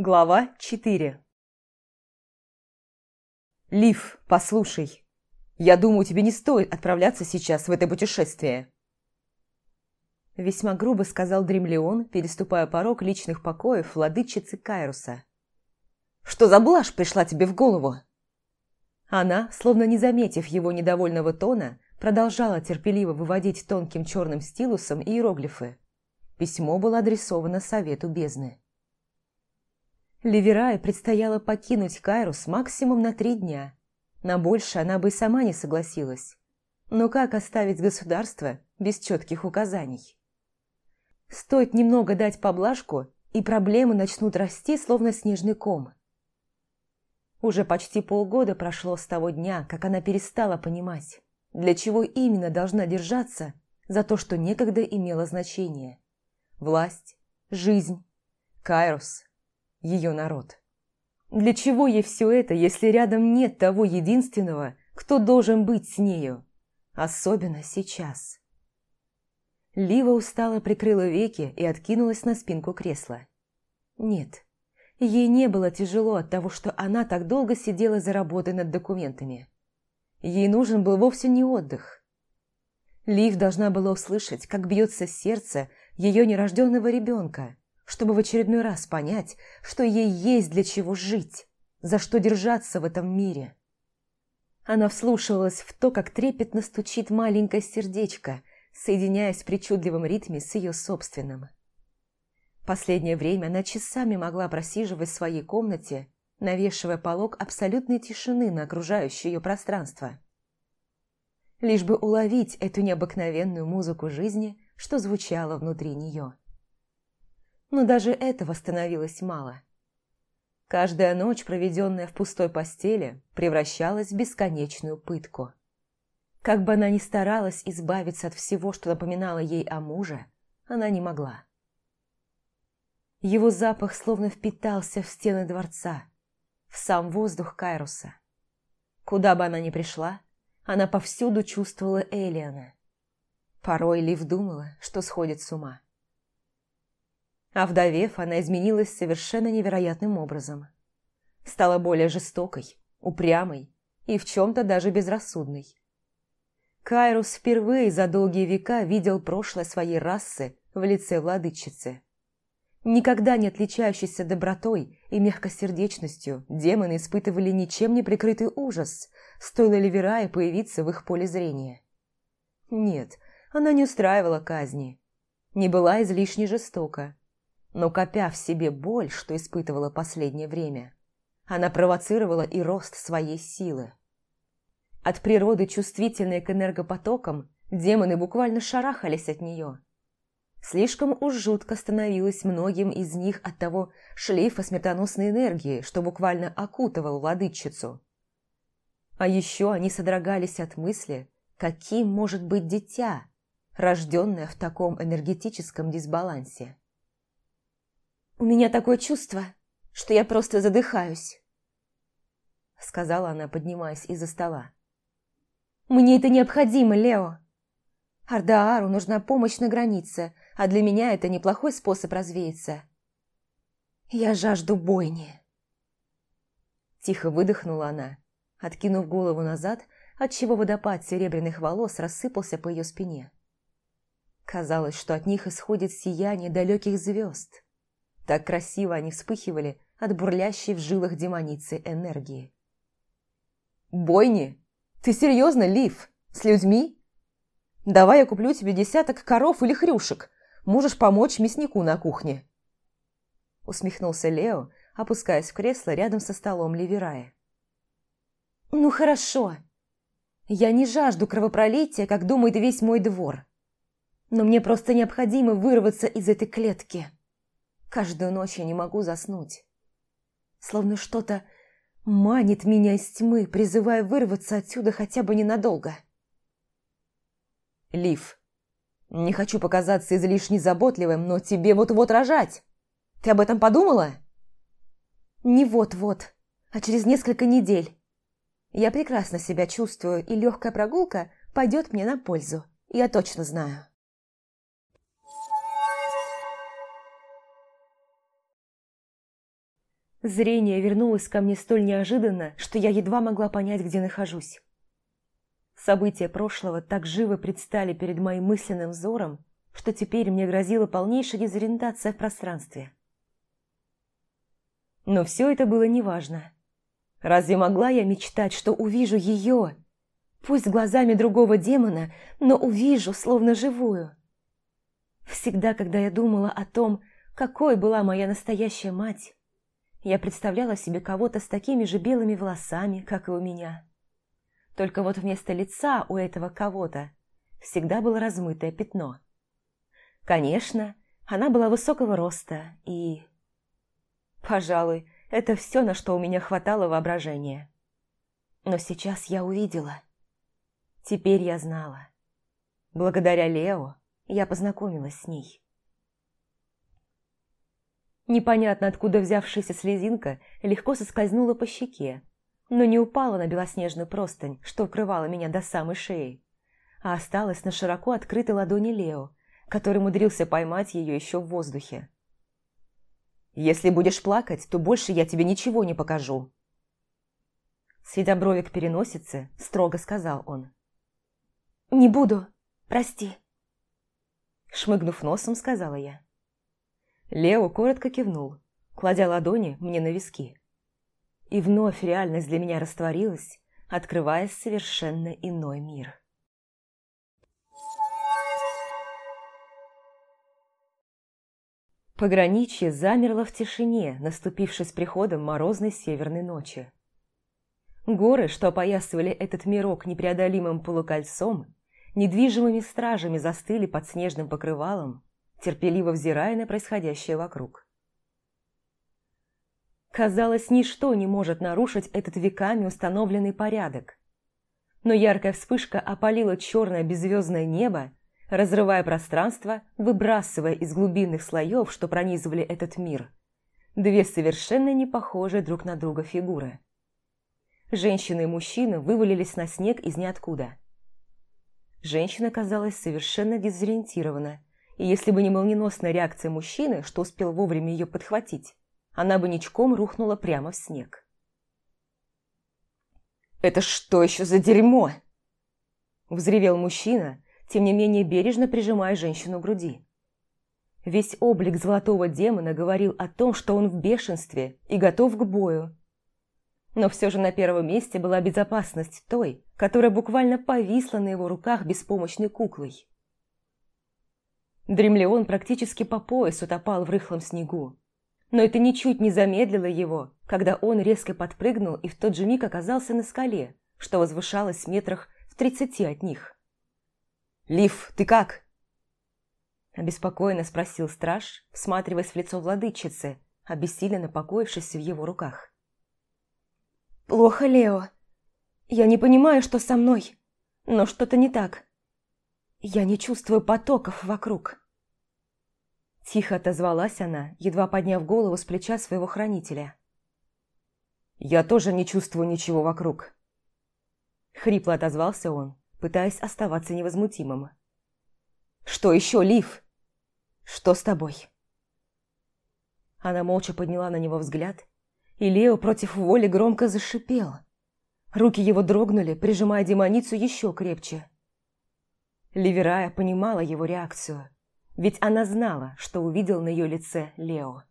Глава 4 «Лив, послушай, я думаю, тебе не стоит отправляться сейчас в это путешествие». Весьма грубо сказал Дремлеон, переступая порог личных покоев владычицы Кайруса. «Что за блажь пришла тебе в голову?» Она, словно не заметив его недовольного тона, продолжала терпеливо выводить тонким черным стилусом иероглифы. Письмо было адресовано Совету Бездны. Ливерае предстояло покинуть Кайрус максимум на три дня. На больше она бы и сама не согласилась. Но как оставить государство без четких указаний? Стоит немного дать поблажку, и проблемы начнут расти, словно снежный ком. Уже почти полгода прошло с того дня, как она перестала понимать, для чего именно должна держаться за то, что некогда имело значение. Власть, жизнь, Кайрос, ее народ. Для чего ей все это, если рядом нет того единственного, кто должен быть с нею? Особенно сейчас. Лива устало прикрыла веки и откинулась на спинку кресла. Нет, Ей не было тяжело от того, что она так долго сидела за работой над документами. Ей нужен был вовсе не отдых. Лив должна была услышать, как бьется сердце ее нерожденного ребенка, чтобы в очередной раз понять, что ей есть для чего жить, за что держаться в этом мире. Она вслушивалась в то, как трепетно стучит маленькое сердечко, соединяясь в причудливом ритме с ее собственным. Последнее время она часами могла просиживать в своей комнате, навешивая полог абсолютной тишины на окружающее ее пространство. Лишь бы уловить эту необыкновенную музыку жизни, что звучало внутри нее. Но даже этого становилось мало. Каждая ночь, проведенная в пустой постели, превращалась в бесконечную пытку. Как бы она ни старалась избавиться от всего, что напоминало ей о муже, она не могла. Его запах словно впитался в стены дворца, в сам воздух Кайруса. Куда бы она ни пришла, она повсюду чувствовала Элиана. Порой Лив думала, что сходит с ума. А вдовев, она изменилась совершенно невероятным образом. Стала более жестокой, упрямой и в чем-то даже безрассудной. Кайрус впервые за долгие века видел прошлое своей расы в лице владычицы – Никогда не отличающийся добротой и мягкосердечностью, демоны испытывали ничем не прикрытый ужас, стоило Ливерае появиться в их поле зрения. Нет, она не устраивала казни, не была излишне жестока, но копя в себе боль, что испытывала последнее время, она провоцировала и рост своей силы. От природы чувствительные к энергопотокам, демоны буквально шарахались от нее – Слишком уж жутко становилось многим из них от того шлейфа смертоносной энергии, что буквально окутывал владычицу. А еще они содрогались от мысли, каким может быть дитя, рожденное в таком энергетическом дисбалансе. «У меня такое чувство, что я просто задыхаюсь», сказала она, поднимаясь из-за стола. «Мне это необходимо, Лео. Ардаару нужна помощь на границе, а для меня это неплохой способ развеяться. Я жажду бойни. Тихо выдохнула она, откинув голову назад, отчего водопад серебряных волос рассыпался по ее спине. Казалось, что от них исходит сияние далеких звезд. Так красиво они вспыхивали от бурлящей в жилах демоницы энергии. «Бойни? Ты серьезно, Лив? С людьми? Давай я куплю тебе десяток коров или хрюшек, Можешь помочь мяснику на кухне». Усмехнулся Лео, опускаясь в кресло рядом со столом Ливерая. «Ну хорошо. Я не жажду кровопролития, как думает весь мой двор. Но мне просто необходимо вырваться из этой клетки. Каждую ночь я не могу заснуть. Словно что-то манит меня из тьмы, призывая вырваться отсюда хотя бы ненадолго». «Лив, не хочу показаться излишне заботливым, но тебе вот-вот рожать. Ты об этом подумала? Не вот-вот, а через несколько недель. Я прекрасно себя чувствую, и легкая прогулка пойдет мне на пользу. Я точно знаю. Зрение вернулось ко мне столь неожиданно, что я едва могла понять, где нахожусь. События прошлого так живо предстали перед моим мысленным взором, что теперь мне грозила полнейшая дезориентация в пространстве. Но все это было неважно. Разве могла я мечтать, что увижу ее, пусть глазами другого демона, но увижу, словно живую? Всегда, когда я думала о том, какой была моя настоящая мать, я представляла себе кого-то с такими же белыми волосами, как и у меня. Только вот вместо лица у этого кого-то всегда было размытое пятно. Конечно, она была высокого роста и... Пожалуй, это все, на что у меня хватало воображения. Но сейчас я увидела. Теперь я знала. Благодаря Лео я познакомилась с ней. Непонятно откуда взявшаяся слезинка легко соскользнула по щеке, но не упала на белоснежную простынь, что укрывала меня до самой шеи, а осталась на широко открытой ладони Лео, который умудрился поймать ее еще в воздухе. «Если будешь плакать, то больше я тебе ничего не покажу». Сведя брови к переносице, строго сказал он. «Не буду, прости». Шмыгнув носом, сказала я. Лео коротко кивнул, кладя ладони мне на виски. И вновь реальность для меня растворилась, открывая совершенно иной мир. Пограничье замерло в тишине, наступившей с приходом морозной северной ночи. Горы, что опоясывали этот мирок непреодолимым полукольцом, недвижимыми стражами застыли под снежным покрывалом, терпеливо взирая на происходящее вокруг. Казалось, ничто не может нарушить этот веками установленный порядок. Но яркая вспышка опалила черное беззвездное небо, разрывая пространство, выбрасывая из глубинных слоев, что пронизывали этот мир, две совершенно не похожие друг на друга фигуры. Женщина и мужчина вывалились на снег из ниоткуда. Женщина казалась совершенно дезориентирована, и если бы не молниеносная реакция мужчины, что успел вовремя ее подхватить, она бы ничком рухнула прямо в снег. «Это что еще за дерьмо?» Взревел мужчина, тем не менее бережно прижимая женщину к груди. Весь облик золотого демона говорил о том, что он в бешенстве и готов к бою. Но все же на первом месте была безопасность той, которая буквально повисла на его руках беспомощной куклой. Дремлеон практически по пояс утопал в рыхлом снегу, но это ничуть не замедлило его, когда он резко подпрыгнул и в тот же миг оказался на скале, что возвышалось в метрах в тридцати от них. «Лив, ты как?» Обеспокоенно спросил страж, всматриваясь в лицо владычицы, обессиленно покоившись в его руках. «Плохо, Лео. Я не понимаю, что со мной, но что-то не так. Я не чувствую потоков вокруг». Тихо отозвалась она, едва подняв голову с плеча своего хранителя. «Я тоже не чувствую ничего вокруг». Хрипло отозвался он, пытаясь оставаться невозмутимым. «Что еще, Лив? Что с тобой?» Она молча подняла на него взгляд, и Лео против воли громко зашипел. Руки его дрогнули, прижимая демоницу еще крепче. Ливерая понимала его реакцию – ведь она знала, что увидел на ее лице Лео.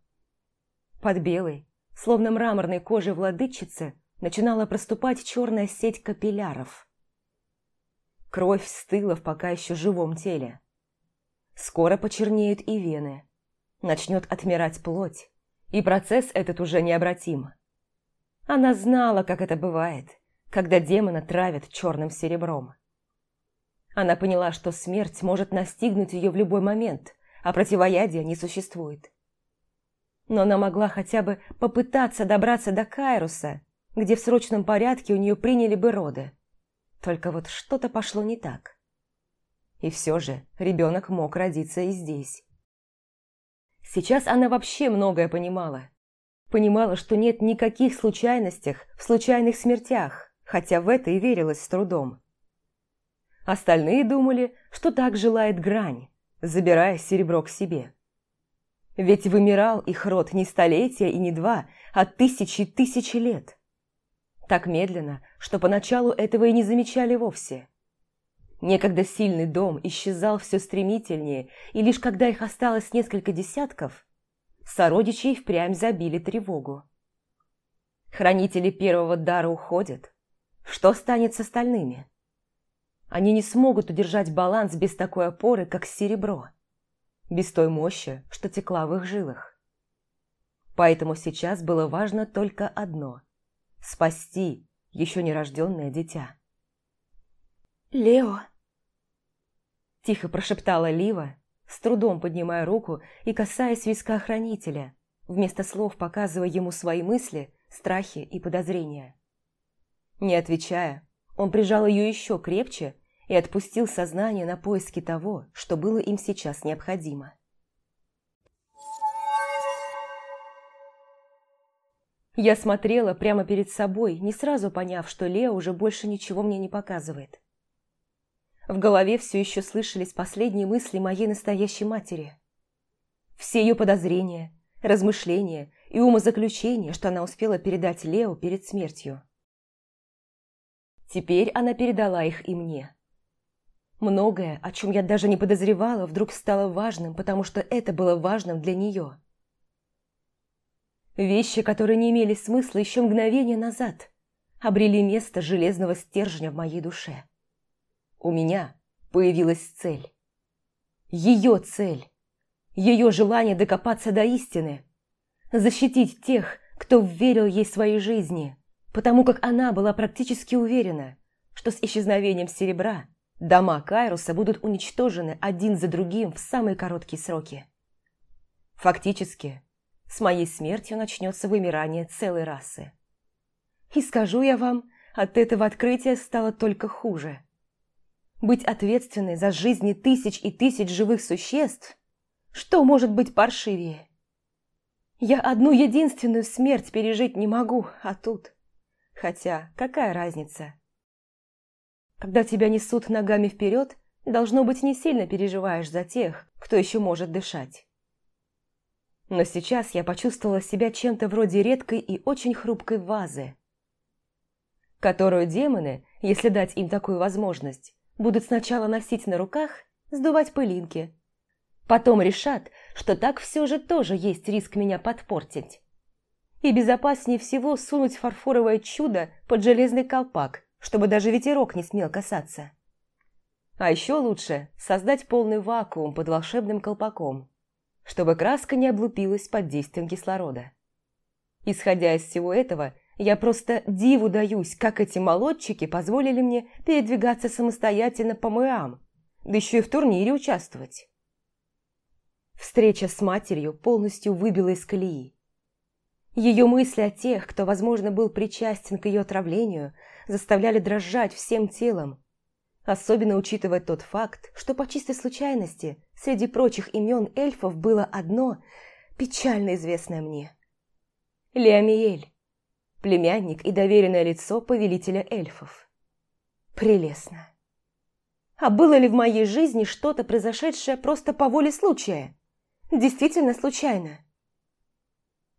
Под белой, словно мраморной кожей владычицы, начинала проступать черная сеть капилляров. Кровь стыла в пока еще живом теле. Скоро почернеют и вены, начнет отмирать плоть, и процесс этот уже необратим. Она знала, как это бывает, когда демона травят черным серебром. Она поняла, что смерть может настигнуть ее в любой момент, а противоядия не существует. Но она могла хотя бы попытаться добраться до Кайруса, где в срочном порядке у нее приняли бы роды. Только вот что-то пошло не так. И все же ребенок мог родиться и здесь. Сейчас она вообще многое понимала. Понимала, что нет никаких случайностях в случайных смертях, хотя в это и верилась с трудом. Остальные думали, что так желает грань, забирая серебро к себе. Ведь вымирал их род не столетия и не два, а тысячи тысячи лет. Так медленно, что поначалу этого и не замечали вовсе. Некогда сильный дом исчезал все стремительнее, и лишь когда их осталось несколько десятков, сородичи впрямь забили тревогу. Хранители первого дара уходят. Что станет с остальными? Они не смогут удержать баланс без такой опоры, как серебро, без той мощи, что текла в их жилах. Поэтому сейчас было важно только одно – спасти еще нерожденное дитя. «Лео!» Тихо прошептала Лива, с трудом поднимая руку и касаясь виска хранителя, вместо слов показывая ему свои мысли, страхи и подозрения. Не отвечая, он прижал ее еще крепче и отпустил сознание на поиски того, что было им сейчас необходимо. Я смотрела прямо перед собой, не сразу поняв, что Лео уже больше ничего мне не показывает. В голове все еще слышались последние мысли моей настоящей матери. Все ее подозрения, размышления и умозаключения, что она успела передать Лео перед смертью. Теперь она передала их и мне. Многое, о чем я даже не подозревала, вдруг стало важным, потому что это было важным для нее. Вещи, которые не имели смысла еще мгновение назад, обрели место железного стержня в моей душе. У меня появилась цель. Ее цель. Ее желание докопаться до истины. Защитить тех, кто верил ей своей жизни, потому как она была практически уверена, что с исчезновением серебра дома Кайруса будут уничтожены один за другим в самые короткие сроки. Фактически, с моей смертью начнется вымирание целой расы. И скажу я вам, от этого открытия стало только хуже. Быть ответственной за жизни тысяч и тысяч живых существ, что может быть паршивее? Я одну единственную смерть пережить не могу, а тут... Хотя, какая разница? Когда тебя несут ногами вперед, должно быть, не сильно переживаешь за тех, кто еще может дышать. Но сейчас я почувствовала себя чем-то вроде редкой и очень хрупкой вазы, которую демоны, если дать им такую возможность, будут сначала носить на руках, сдувать пылинки. Потом решат, что так все же тоже есть риск меня подпортить. И безопаснее всего сунуть фарфоровое чудо под железный колпак, чтобы даже ветерок не смел касаться. А еще лучше создать полный вакуум под волшебным колпаком, чтобы краска не облупилась под действием кислорода. Исходя из всего этого, я просто диву даюсь, как эти молодчики позволили мне передвигаться самостоятельно по МЭАМ, да еще и в турнире участвовать. Встреча с матерью полностью выбила из колеи. Ее мысли о тех, кто, возможно, был причастен к ее отравлению, заставляли дрожать всем телом, особенно учитывая тот факт, что по чистой случайности среди прочих имен эльфов было одно, печально известное мне. Леомиэль, племянник и доверенное лицо повелителя эльфов. Прелестно. А было ли в моей жизни что-то, произошедшее просто по воле случая? Действительно случайно?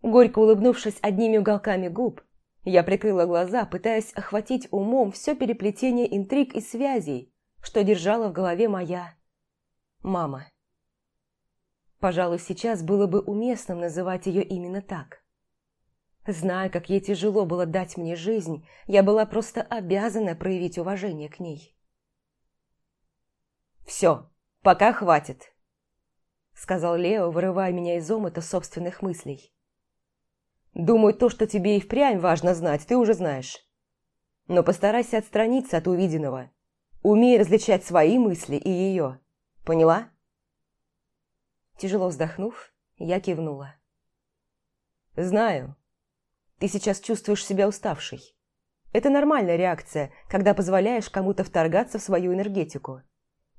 Горько улыбнувшись одними уголками губ, я прикрыла глаза, пытаясь охватить умом все переплетение интриг и связей, что держала в голове моя мама. Пожалуй, сейчас было бы уместным называть ее именно так. Зная, как ей тяжело было дать мне жизнь, я была просто обязана проявить уважение к ней. «Все, пока хватит», — сказал Лео, вырывая меня из омыта собственных мыслей. Думаю, то, что тебе и впрямь важно знать, ты уже знаешь. Но постарайся отстраниться от увиденного. Умей различать свои мысли и ее. Поняла? Тяжело вздохнув, я кивнула. Знаю. Ты сейчас чувствуешь себя уставшей. Это нормальная реакция, когда позволяешь кому-то вторгаться в свою энергетику.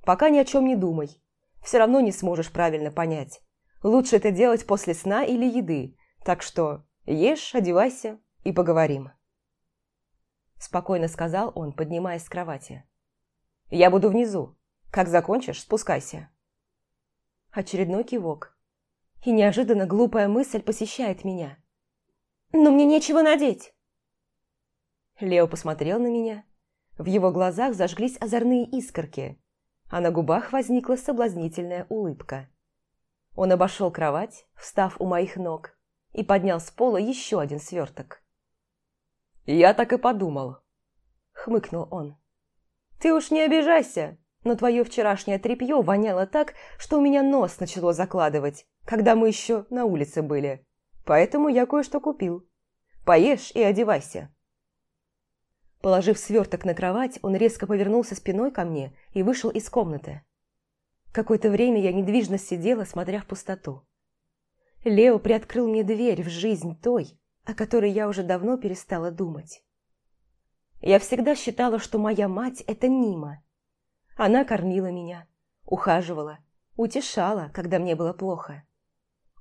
Пока ни о чем не думай. Все равно не сможешь правильно понять. Лучше это делать после сна или еды, так что Ешь, одевайся и поговорим. Спокойно сказал он, поднимаясь с кровати. Я буду внизу. Как закончишь, спускайся. Очередной кивок. и неожиданно глупая мысль посещает меня. «Но мне нечего надеть!» Лео посмотрел на меня. В его глазах зажглись озорные искорки, а на губах возникла соблазнительная улыбка. Он обошел кровать, встав у моих ног, и поднял с пола еще один сверток. «Я так и подумал», — хмыкнул он. «Ты уж не обижайся, но твое вчерашнее тряпье воняло так, что у меня нос начало закладывать, когда мы еще на улице были. Поэтому я кое-что купил. Поешь и одевайся». Положив сверток на кровать, он резко повернулся спиной ко мне и вышел из комнаты. Какое-то время я недвижно сидела, смотря в пустоту. Лео приоткрыл мне дверь в жизнь той, о которой я уже давно перестала думать. Я всегда считала, что моя мать – это Нима. Она кормила меня, ухаживала, утешала, когда мне было плохо.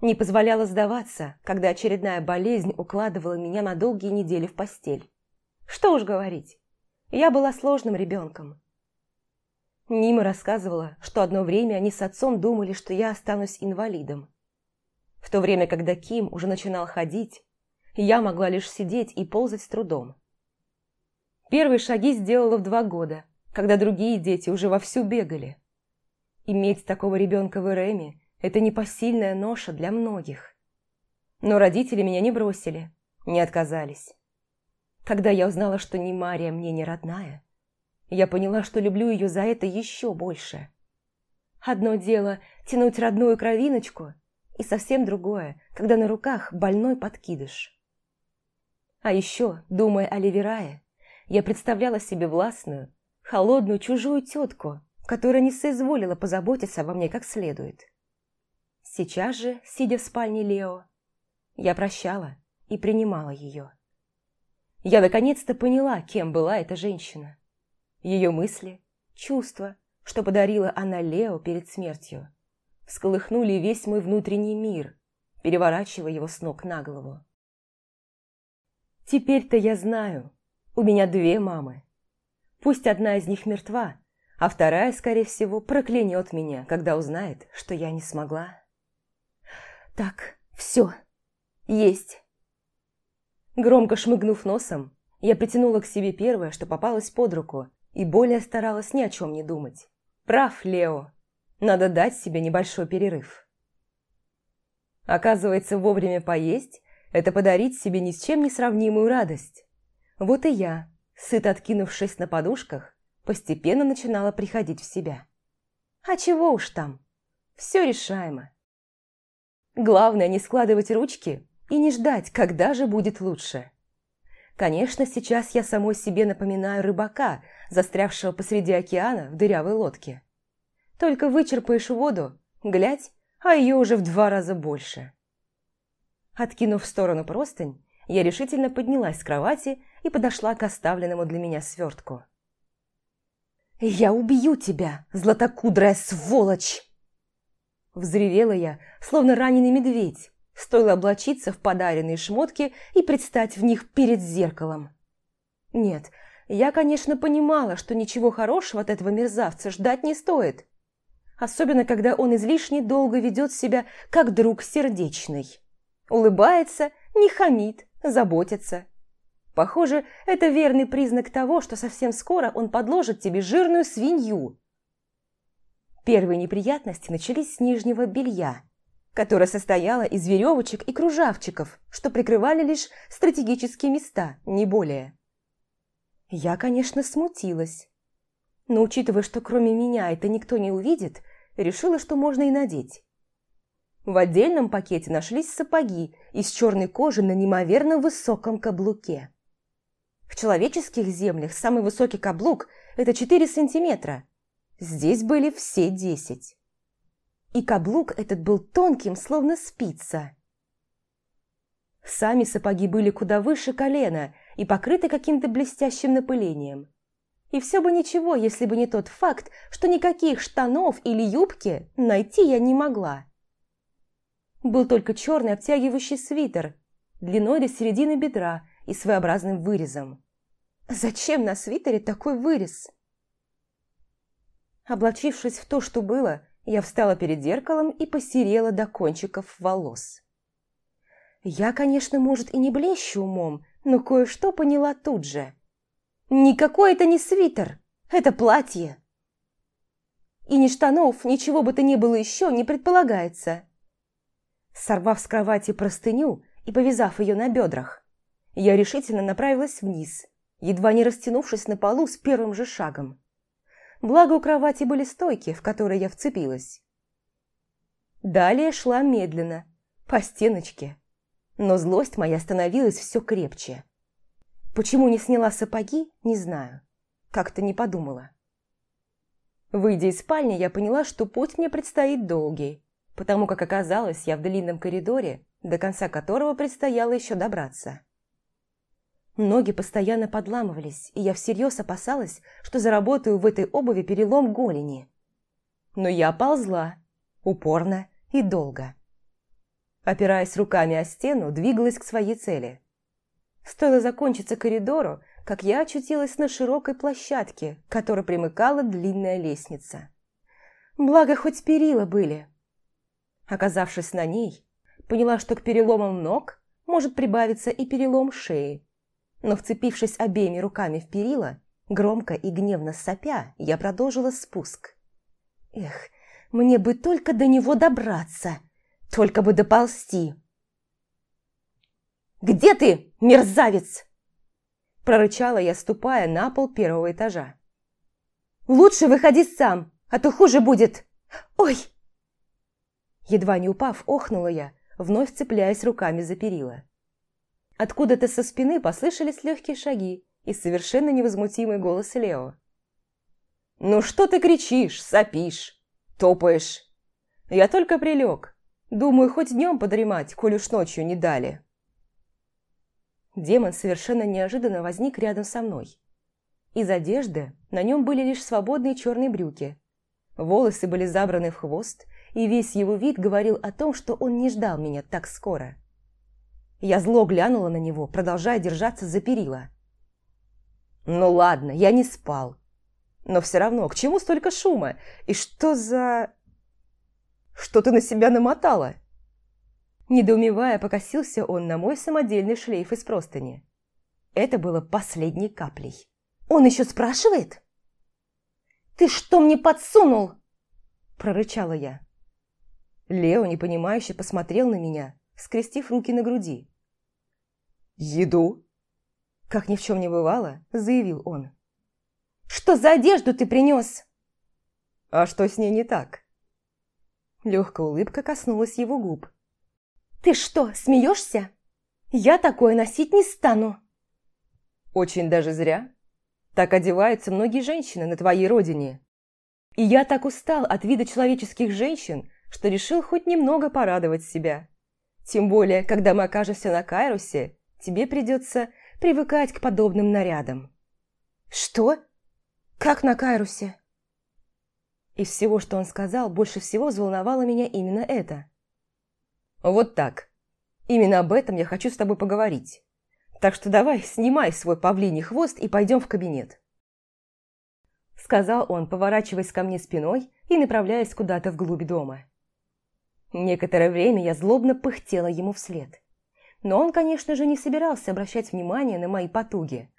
Не позволяла сдаваться, когда очередная болезнь укладывала меня на долгие недели в постель. Что уж говорить, я была сложным ребенком. Нима рассказывала, что одно время они с отцом думали, что я останусь инвалидом. В то время, когда Ким уже начинал ходить, я могла лишь сидеть и ползать с трудом. Первые шаги сделала в два года, когда другие дети уже вовсю бегали. Иметь такого ребенка в Эреме – это непосильная ноша для многих. Но родители меня не бросили, не отказались. Когда я узнала, что ни Мария мне не родная, я поняла, что люблю ее за это еще больше. Одно дело – тянуть родную кровиночку, и совсем другое, когда на руках больной подкидыш. А еще, думая о Ливерае, я представляла себе властную, холодную чужую тетку, которая не соизволила позаботиться обо мне как следует. Сейчас же, сидя в спальне Лео, я прощала и принимала ее. Я наконец-то поняла, кем была эта женщина. Ее мысли, чувства, что подарила она Лео перед смертью, всколыхнули весь мой внутренний мир, переворачивая его с ног на голову. Теперь-то я знаю, у меня две мамы. Пусть одна из них мертва, а вторая, скорее всего, проклянет меня, когда узнает, что я не смогла. Так, все, есть. Громко шмыгнув носом, я притянула к себе первое, что попалось под руку, и более старалась ни о чем не думать. Прав, Лео. Надо дать себе небольшой перерыв. Оказывается, вовремя поесть – это подарить себе ни с чем не сравнимую радость. Вот и я, сыто откинувшись на подушках, постепенно начинала приходить в себя. А чего уж там? Все решаемо. Главное не складывать ручки и не ждать, когда же будет лучше. Конечно, сейчас я самой себе напоминаю рыбака, застрявшего посреди океана в дырявой лодке. Только вычерпаешь воду, глядь, а ее уже в два раза больше. Откинув в сторону простынь, я решительно поднялась с кровати и подошла к оставленному для меня свертку. «Я убью тебя, златокудрая сволочь!» Взревела я, словно раненый медведь. Стоило облачиться в подаренные шмотки и предстать в них перед зеркалом. Нет, я, конечно, понимала, что ничего хорошего от этого мерзавца ждать не стоит. Особенно, когда он излишне долго ведет себя как друг сердечный. Улыбается, не хамит, заботится. Похоже, это верный признак того, что совсем скоро он подложит тебе жирную свинью. Первые неприятности начались с нижнего белья, которое состояло из веревочек и кружавчиков, что прикрывали лишь стратегические места, не более. Я, конечно, смутилась. Но учитывая, что кроме меня это никто не увидит, решила, что можно и надеть. В отдельном пакете нашлись сапоги из черной кожи на неимоверно высоком каблуке. В человеческих землях самый высокий каблук – это 4 сантиметра. Здесь были все 10. И каблук этот был тонким, словно спица. Сами сапоги были куда выше колена и покрыты каким-то блестящим напылением. И все бы ничего, если бы не тот факт, что никаких штанов или юбки найти я не могла. Был только черный обтягивающий свитер, длиной до середины бедра и своеобразным вырезом. Зачем на свитере такой вырез? Облачившись в то, что было, я встала перед зеркалом и посерела до кончиков волос. Я, конечно, может, и не блещу умом, но кое-что поняла тут же. Никакой это не свитер, это платье. И ни штанов, ничего бы то ни было еще не предполагается. Сорвав с кровати простыню и повязав ее на бедрах, я решительно направилась вниз, едва не растянувшись на полу с первым же шагом. Благо у кровати были стойки, в которые я вцепилась. Далее шла медленно, по стеночке, но злость моя становилась все крепче. Почему не сняла сапоги, не знаю. Как-то не подумала. Выйдя из спальни, я поняла, что путь мне предстоит долгий, потому как оказалось я в длинном коридоре, до конца которого предстояло еще добраться. Ноги постоянно подламывались, и я всерьез опасалась, что заработаю в этой обуви перелом голени. Но я ползла, упорно и долго опираясь руками о стену, двигалась к своей цели. Стоило закончиться коридору, как я очутилась на широкой площадке, к которой примыкала длинная лестница. Благо, хоть перила были. Оказавшись на ней, поняла, что к переломам ног может прибавиться и перелом шеи. Но, вцепившись обеими руками в перила, громко и гневно сопя, я продолжила спуск. Эх, мне бы только до него добраться! Только бы доползти. «Где ты, мерзавец?» Прорычала я, ступая на пол первого этажа. «Лучше выходи сам, а то хуже будет. Ой!» Едва не упав, охнула я, вновь цепляясь руками за перила. Откуда-то со спины послышались легкие шаги и совершенно невозмутимый голос Лео. «Ну что ты кричишь, сопишь, топаешь? Я только прилег, Думаю, хоть днем подремать, коль уж ночью не дали. Демон совершенно неожиданно возник рядом со мной. Из одежды на нем были лишь свободные черные брюки. Волосы были забраны в хвост, и весь его вид говорил о том, что он не ждал меня так скоро. Я зло глянула на него, продолжая держаться за перила. «Ну ладно, я не спал. Но все равно, к чему столько шума? И что за...» Что ты на себя намотала?» Недоумевая, покосился он на мой самодельный шлейф из простыни. Это было последней каплей. «Он еще спрашивает?» «Ты что мне подсунул?» Прорычала я. Лео непонимающе посмотрел на меня, скрестив руки на груди. «Еду?» Как ни в чем не бывало, заявил он. «Что за одежду ты принес?» «А что с ней не так?» Легкая улыбка коснулась его губ. «Ты что, смеешься? Я такое носить не стану!» «Очень даже зря. Так одеваются многие женщины на твоей родине. И я так устал от вида человеческих женщин, что решил хоть немного порадовать себя. Тем более, когда мы окажемся на Кайрусе, тебе придется привыкать к подобным нарядам». «Что? Как на Кайрусе?» Из всего, что он сказал, больше всего взволновало меня именно это. «Вот так. Именно об этом я хочу с тобой поговорить. Так что давай, снимай свой павлиний хвост и пойдем в кабинет». Сказал он, поворачиваясь ко мне спиной и направляясь куда-то вглубь дома. Некоторое время я злобно пыхтела ему вслед. Но он, конечно же, не собирался обращать внимание на мои потуги.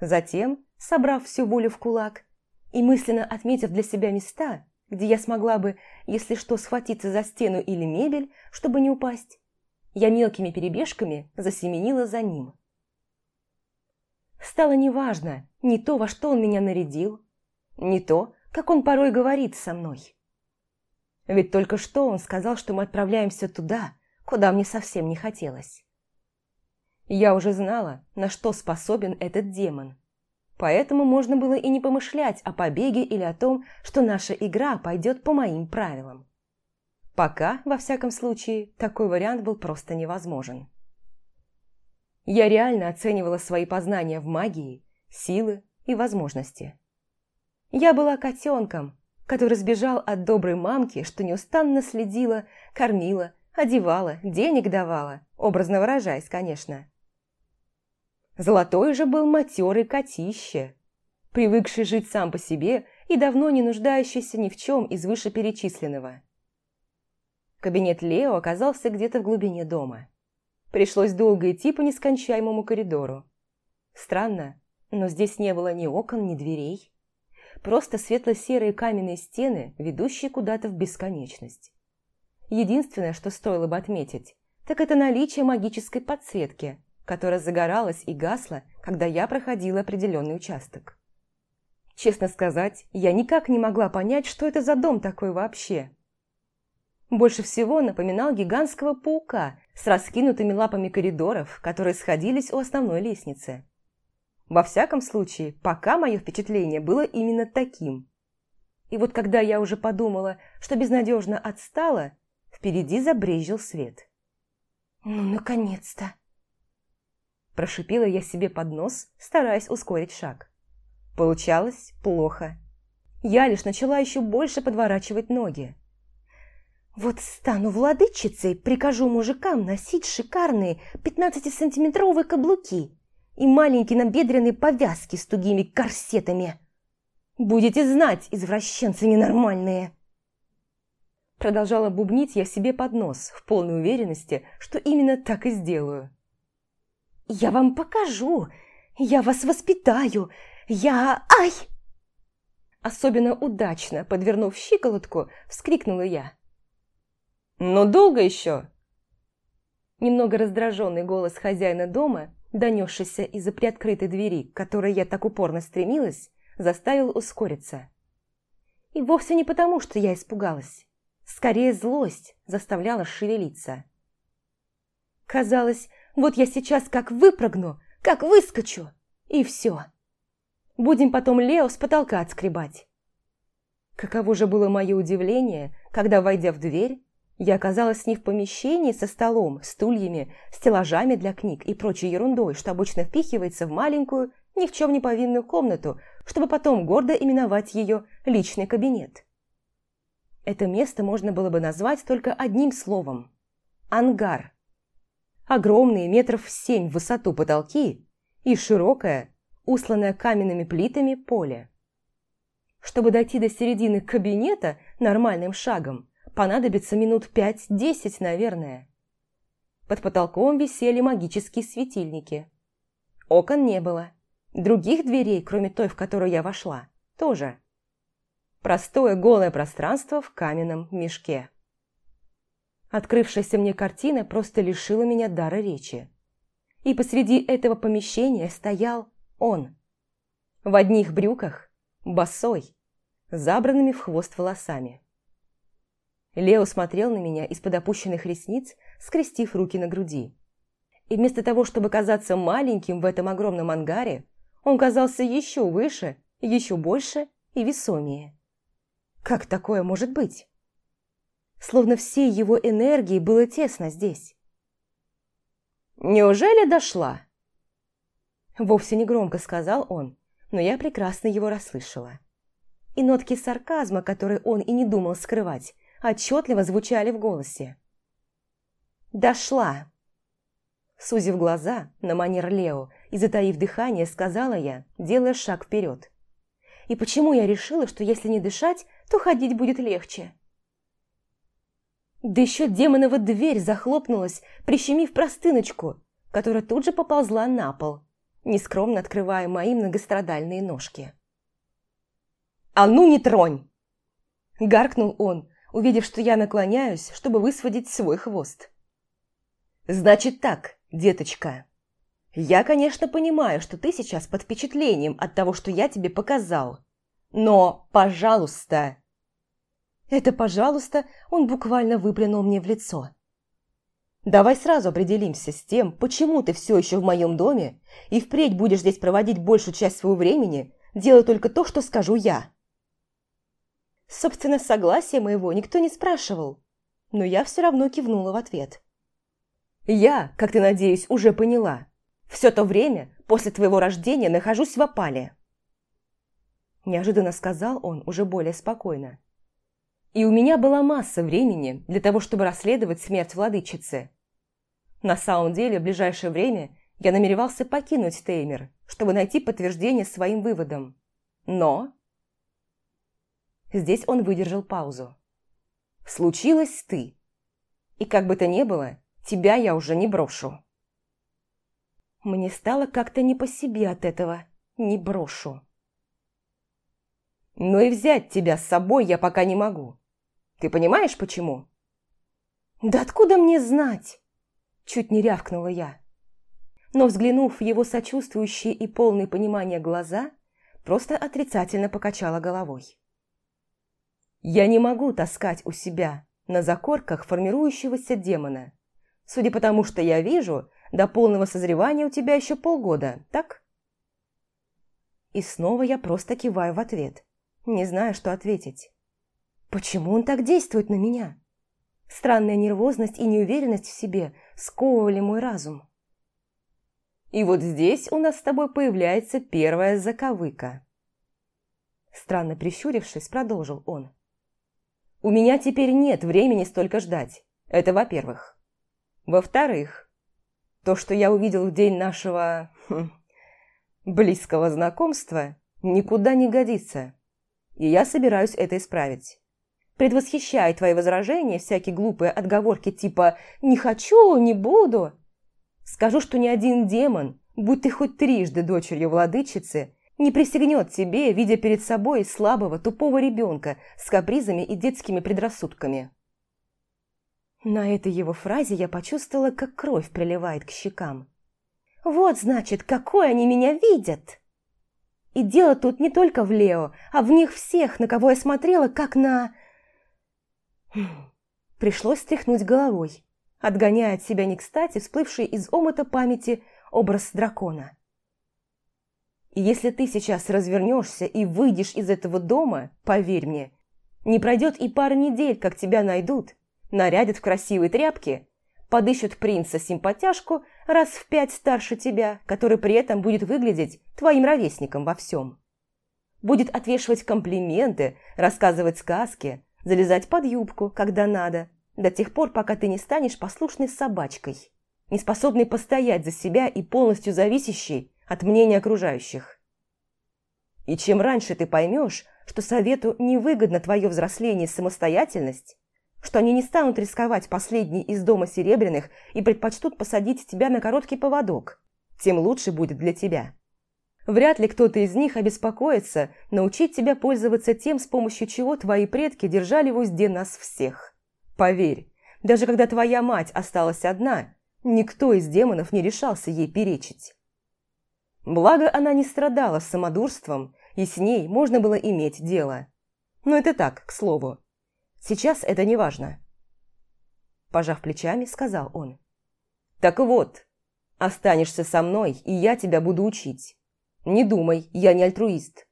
Затем, собрав всю волю в кулак, и мысленно отметив для себя места, где я смогла бы, если что, схватиться за стену или мебель, чтобы не упасть, я мелкими перебежками засеменила за ним. Стало неважно не то, во что он меня нарядил, не то, как он порой говорит со мной. Ведь только что он сказал, что мы отправляемся туда, куда мне совсем не хотелось. Я уже знала, на что способен этот демон. Поэтому можно было и не помышлять о побеге или о том, что наша игра пойдет по моим правилам. Пока, во всяком случае, такой вариант был просто невозможен. Я реально оценивала свои познания в магии, силы и возможности. Я была котенком, который сбежал от доброй мамки, что неустанно следила, кормила, одевала, денег давала, образно выражаясь, конечно. Золотой же был матерый котище, привыкший жить сам по себе и давно не нуждающийся ни в чем из вышеперечисленного. Кабинет Лео оказался где-то в глубине дома. Пришлось долго идти по нескончаемому коридору. Странно, но здесь не было ни окон, ни дверей. Просто светло-серые каменные стены, ведущие куда-то в бесконечность. Единственное, что стоило бы отметить, так это наличие магической подсветки, которая загоралась и гасла, когда я проходила определенный участок. Честно сказать, я никак не могла понять, что это за дом такой вообще. Больше всего напоминал гигантского паука с раскинутыми лапами коридоров, которые сходились у основной лестницы. Во всяком случае, пока мое впечатление было именно таким. И вот когда я уже подумала, что безнадежно отстала, впереди забрезжил свет. «Ну, наконец-то!» Прошипела я себе под нос, стараясь ускорить шаг. Получалось плохо. Я лишь начала еще больше подворачивать ноги. Вот стану владычицей, прикажу мужикам носить шикарные 15-сантиметровые каблуки и маленькие набедренные повязки с тугими корсетами. Будете знать, извращенцы ненормальные. Продолжала бубнить я себе под нос, в полной уверенности, что именно так и сделаю. «Я вам покажу! Я вас воспитаю! Я... Ай!» Особенно удачно, подвернув щиколотку, вскрикнула я. «Но долго еще?» Немного раздраженный голос хозяина дома донесшийся из-за приоткрытой двери, к которой я так упорно стремилась, заставил ускориться. И вовсе не потому, что я испугалась. Скорее, злость заставляла шевелиться. Казалось, вот я сейчас как выпрыгну, как выскочу, и все. Будем потом Лео с потолка отскребать. Каково же было мое удивление, когда, войдя в дверь, я оказалась не в помещении со столом, стульями, стеллажами для книг и прочей ерундой, что обычно впихивается в маленькую, ни в чем не повинную комнату, чтобы потом гордо именовать ее личный кабинет. Это место можно было бы назвать только одним словом – ангар. Огромные метров в семь в высоту потолки и широкое, усланное каменными плитами поле. Чтобы дойти до середины кабинета нормальным шагом – понадобится минут пять-десять, наверное. Под потолком висели магические светильники. Окон не было. Других дверей, кроме той, в которую я вошла, тоже. Простое голое пространство в каменном мешке. Открывшаяся мне картина просто лишила меня дара речи. И посреди этого помещения стоял он. В одних брюках, босой, забранными в хвост волосами. Лео смотрел на меня из-под опущенных ресниц, скрестив руки на груди. И вместо того, чтобы казаться маленьким в этом огромном ангаре, он казался еще выше, еще больше и весомее. Как такое может быть? Словно всей его энергии было тесно здесь. «Неужели дошла?» Вовсе не громко сказал он, но я прекрасно его расслышала. И нотки сарказма, которые он и не думал скрывать, отчетливо звучали в голосе. «Дошла!» Сузив глаза на манер Лео и затаив дыхание, сказала я, делая шаг вперед. «И почему я решила, что если не дышать, то ходить будет легче?» Да еще демонова дверь захлопнулась, прищемив простыночку, которая тут же поползла на пол, нескромно открывая мои многострадальные ножки. «А ну не тронь!» Гаркнул он, увидев, что я наклоняюсь, чтобы высводить свой хвост. «Значит так, деточка. Я, конечно, понимаю, что ты сейчас под впечатлением от того, что я тебе показал. Но, пожалуйста...» Это «пожалуйста» он буквально выплюнул мне в лицо. «Давай сразу определимся с тем, почему ты все еще в моем доме и впредь будешь здесь проводить большую часть своего времени, делая только то, что скажу я». Собственно, согласия моего никто не спрашивал, но я все равно кивнула в ответ. «Я, как ты, надеюсь, уже поняла, все то время после твоего рождения нахожусь в опале». Неожиданно сказал он уже более спокойно. «И у меня была масса времени для того, чтобы расследовать смерть владычицы. На самом деле, в ближайшее время я намеревался покинуть Теймер, чтобы найти подтверждение своим выводам. Но Здесь он выдержал паузу. «Случилось ты. И как бы то ни было, тебя я уже не брошу». Мне стало как-то не по себе от этого «не брошу». «Но и взять тебя с собой я пока не могу. Ты понимаешь, почему?» «Да откуда мне знать?» Чуть не рявкнула я. Но, взглянув в его сочувствующие и полные понимания глаза, просто отрицательно покачала головой. «Я не могу таскать у себя на закорках формирующегося демона. Судя по тому, что я вижу, до полного созревания у тебя еще полгода, так?» И снова я просто киваю в ответ, не зная, что ответить. «Почему он так действует на меня?» Странная нервозность и неуверенность в себе сковывали мой разум. И вот здесь у нас с тобой появляется первая заковыка. Странно прищурившись, продолжил он. У меня теперь нет времени столько ждать. Это во-первых. Во-вторых, то, что я увидел в день нашего хм, близкого знакомства, никуда не годится. И я собираюсь это исправить. Предвосхищая твои возражения, всякие глупые отговорки типа «не хочу», «не буду», скажу, что ни один демон, будь ты хоть трижды дочерью владычицы, не присягнет тебе, видя перед собой слабого, тупого ребенка с капризами и детскими предрассудками. На этой его фразе я почувствовала, как кровь приливает к щекам. Вот, значит, какой они меня видят! И дело тут не только в Лео, а в них всех, на кого я смотрела, как на... Пришлось стряхнуть головой, отгоняя от себя не кстати всплывший из омута памяти образ дракона. И если ты сейчас развернешься и выйдешь из этого дома, поверь мне, не пройдет и пары недель, как тебя найдут, нарядят в красивые тряпки, подыщут принца-симпатяшку раз в пять старше тебя, который при этом будет выглядеть твоим ровесником во всем. Будет отвешивать комплименты, рассказывать сказки, залезать под юбку, когда надо, до тех пор, пока ты не станешь послушной собачкой, не способной постоять за себя и полностью зависящей от мнения окружающих. И чем раньше ты поймешь, что совету невыгодно твое взросление и самостоятельность, что они не станут рисковать последней из дома серебряных и предпочтут посадить тебя на короткий поводок, тем лучше будет для тебя. Вряд ли кто-то из них обеспокоится научить тебя пользоваться тем, с помощью чего твои предки держали в узде нас всех. Поверь, даже когда твоя мать осталась одна, никто из демонов не решался ей перечить. Благо, она не страдала самодурством, и с ней можно было иметь дело. Но это так, к слову. Сейчас это не важно. Пожав плечами, сказал он. «Так вот, останешься со мной, и я тебя буду учить. Не думай, я не альтруист.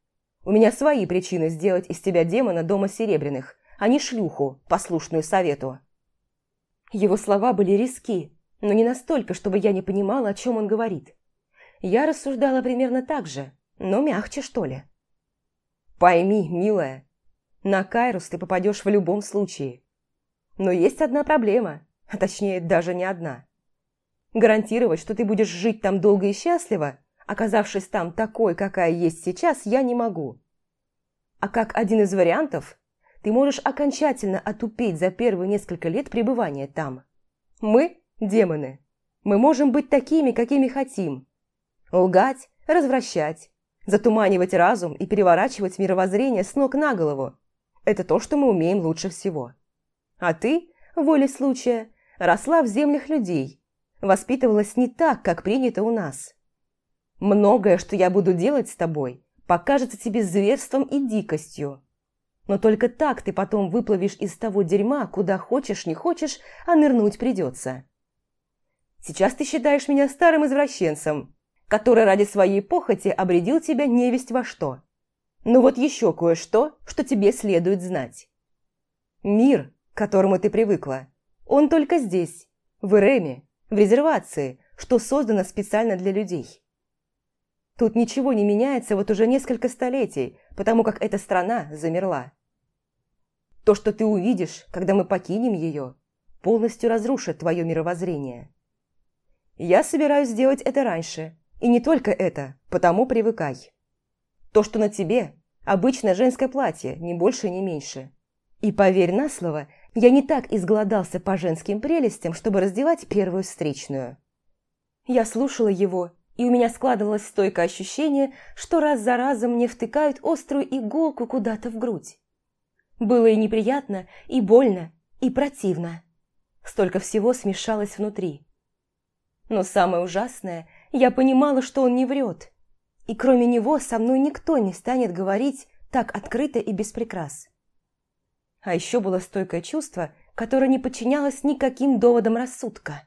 У меня свои причины сделать из тебя демона Дома Серебряных, а не шлюху, послушную совету. Его слова были риски, но не настолько, чтобы я не понимала, о чем он говорит. Я рассуждала примерно так же, но мягче, что ли. Пойми, милая, на Кайрус ты попадешь в любом случае. Но есть одна проблема, а точнее даже не одна. Гарантировать, что ты будешь жить там долго и счастливо, Оказавшись там такой, какая есть сейчас, я не могу. А как один из вариантов, ты можешь окончательно отупеть за первые несколько лет пребывания там. Мы – демоны. Мы можем быть такими, какими хотим. Лгать, развращать, затуманивать разум и переворачивать мировоззрение с ног на голову. Это то, что мы умеем лучше всего. А ты, волей случая, росла в землях людей, воспитывалась не так, как принято у нас. Многое, что я буду делать с тобой, покажется тебе зверством и дикостью. Но только так ты потом выплывешь из того дерьма, куда хочешь, не хочешь, а нырнуть придется. Сейчас ты считаешь меня старым извращенцем, который ради своей похоти обредил тебя невесть во что. Но вот еще кое-что, что тебе следует знать. Мир, к которому ты привыкла, он только здесь, в Иреме, в резервации, что создано специально для людей. Тут ничего не меняется вот уже несколько столетий, потому как эта страна замерла. То, что ты увидишь, когда мы покинем ее, полностью разрушит твое мировоззрение. Я собираюсь сделать это раньше, и не только это, потому привыкай. То, что на тебе, Обычное женское платье, ни больше, ни меньше. И поверь на слово, я не так изголодался по женским прелестям, чтобы раздевать первую встречную. Я слушала его, и у меня складывалось стойкое ощущение, что раз за разом мне втыкают острую иголку куда-то в грудь. Было и неприятно, и больно, и противно. Столько всего смешалось внутри. Но самое ужасное, я понимала, что он не врет. И кроме него со мной никто не станет говорить так открыто и без прикрас. А еще было стойкое чувство, которое не подчинялось никаким доводам рассудка.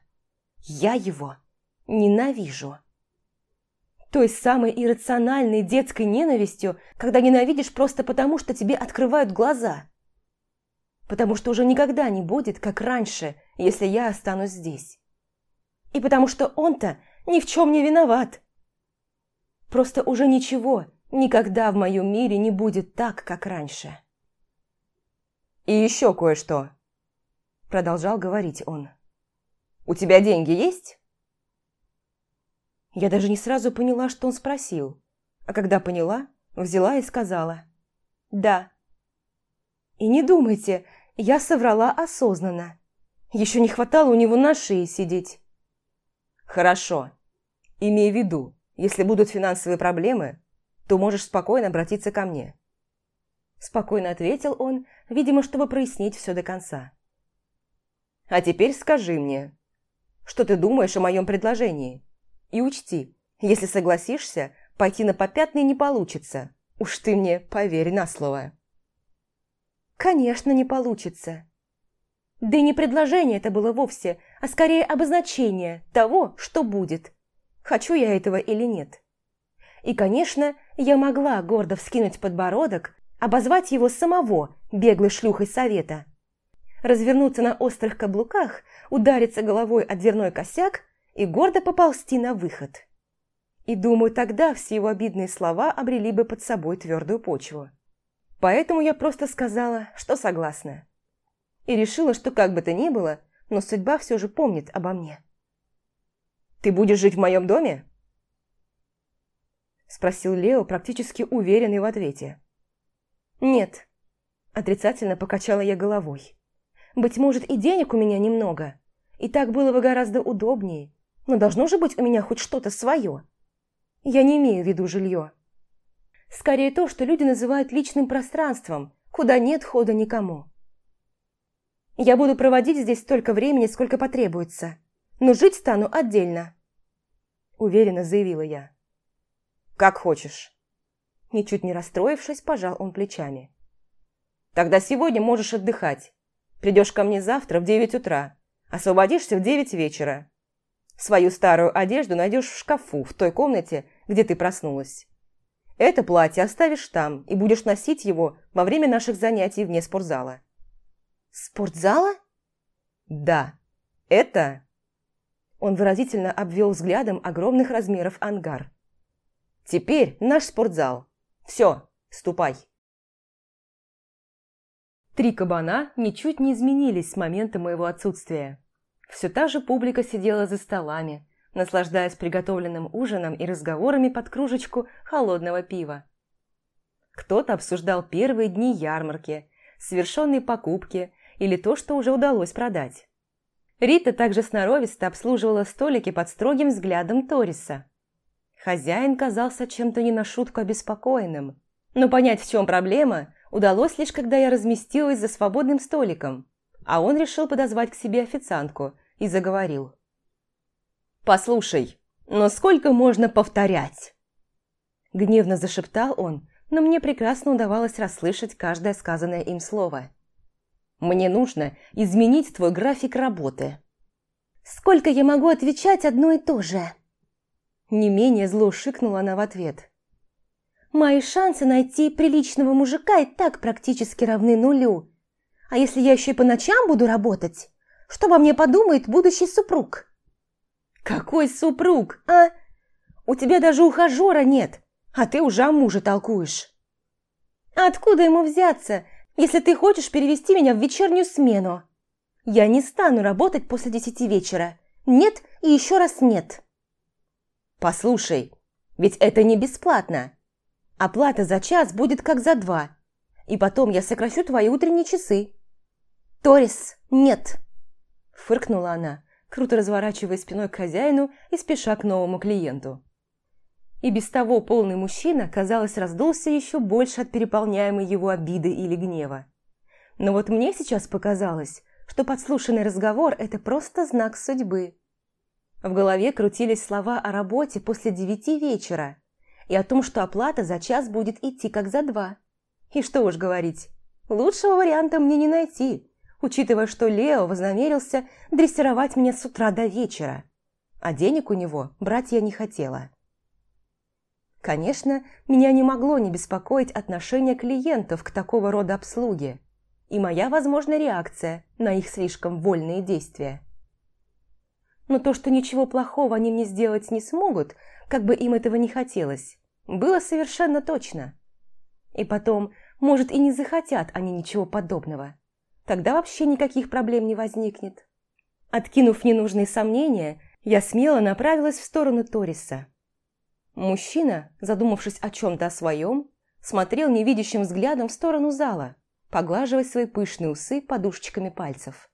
Я его ненавижу. Той самой иррациональной детской ненавистью, когда ненавидишь просто потому, что тебе открывают глаза. Потому что уже никогда не будет, как раньше, если я останусь здесь. И потому что он-то ни в чем не виноват. Просто уже ничего никогда в моем мире не будет так, как раньше. «И еще кое-что», – продолжал говорить он. «У тебя деньги есть?» Я даже не сразу поняла, что он спросил, а когда поняла, взяла и сказала «Да». И не думайте, я соврала осознанно. Еще не хватало у него на шее сидеть. «Хорошо. Имей в виду, если будут финансовые проблемы, то можешь спокойно обратиться ко мне». Спокойно ответил он, видимо, чтобы прояснить все до конца. «А теперь скажи мне, что ты думаешь о моем предложении? И учти, если согласишься, пойти на попятный не получится. Уж ты мне поверь на слово». «Конечно, не получится», да и не предложение это было вовсе, а скорее обозначение того, что будет. Хочу я этого или нет. И, конечно, я могла гордо вскинуть подбородок, обозвать его самого беглой шлюхой совета. Развернуться на острых каблуках, удариться головой о дверной косяк и гордо поползти на выход. И думаю, тогда все его обидные слова обрели бы под собой твердую почву. Поэтому я просто сказала, что согласна и решила, что как бы то ни было, но судьба все же помнит обо мне. «Ты будешь жить в моем доме?» Спросил Лео, практически уверенный в ответе. «Нет», – отрицательно покачала я головой. «Быть может, и денег у меня немного, и так было бы гораздо удобнее, но должно же быть у меня хоть что-то свое. Я не имею в виду жилье. Скорее то, что люди называют личным пространством, куда нет хода никому. Я буду проводить здесь столько времени, сколько потребуется, но жить стану отдельно», – уверенно заявила я. «Как хочешь». Ничуть не расстроившись, пожал он плечами. «Тогда сегодня можешь отдыхать. Придешь ко мне завтра в девять утра, освободишься в девять вечера. Свою старую одежду найдешь в шкафу, в той комнате, где ты проснулась. Это платье оставишь там и будешь носить его во время наших занятий вне спортзала. «Спортзала?» «Да, это...» Он выразительно обвел взглядом огромных размеров ангар. «Теперь наш спортзал. Все, ступай». Три кабана ничуть не изменились с момента моего отсутствия. Все та же публика сидела за столами, наслаждаясь приготовленным ужином и разговорами под кружечку холодного пива. Кто-то обсуждал первые дни ярмарки, совершенные покупки или то, что уже удалось продать. Рита также сноровисто обслуживала столики под строгим взглядом Ториса. Хозяин казался чем-то не на шутку обеспокоенным, но понять, в чем проблема, удалось лишь когда я разместилась за свободным столиком, а он решил подозвать к себе официантку и заговорил. «Послушай, но сколько можно повторять?» Гневно зашептал он, но мне прекрасно удавалось расслышать каждое сказанное им слово. Мне нужно изменить твой график работы». «Сколько я могу отвечать одно и то же?» Не менее зло шикнула она в ответ. «Мои шансы найти приличного мужика и так практически равны нулю. А если я еще и по ночам буду работать, что обо мне подумает будущий супруг?» «Какой супруг, а? У тебя даже ухажера нет, а ты уже о муже толкуешь». «Откуда ему взяться, если ты хочешь перевести меня в вечернюю смену. Я не стану работать после десяти вечера. Нет и еще раз нет. Послушай, ведь это не бесплатно. Оплата за час будет как за два. И потом я сокращу твои утренние часы». «Торис, нет!» Фыркнула она, круто разворачивая спиной к хозяину и спеша к новому клиенту. И без того полный мужчина, казалось, раздулся еще больше от переполняемой его обиды или гнева. Но вот мне сейчас показалось, что подслушанный разговор – это просто знак судьбы. В голове крутились слова о работе после девяти вечера и о том, что оплата за час будет идти как за два. И что уж говорить, лучшего варианта мне не найти, учитывая, что Лео вознамерился дрессировать меня с утра до вечера, а денег у него брать я не хотела. Конечно, меня не могло не беспокоить отношение клиентов к такого рода обслуге и моя возможная реакция на их слишком вольные действия. Но то, что ничего плохого они мне сделать не смогут, как бы им этого не хотелось, было совершенно точно. И потом, может, и не захотят они ничего подобного. Тогда вообще никаких проблем не возникнет. Откинув ненужные сомнения, я смело направилась в сторону Ториса. Мужчина, задумавшись о чем-то о своем, смотрел невидящим взглядом в сторону зала, поглаживая свои пышные усы подушечками пальцев.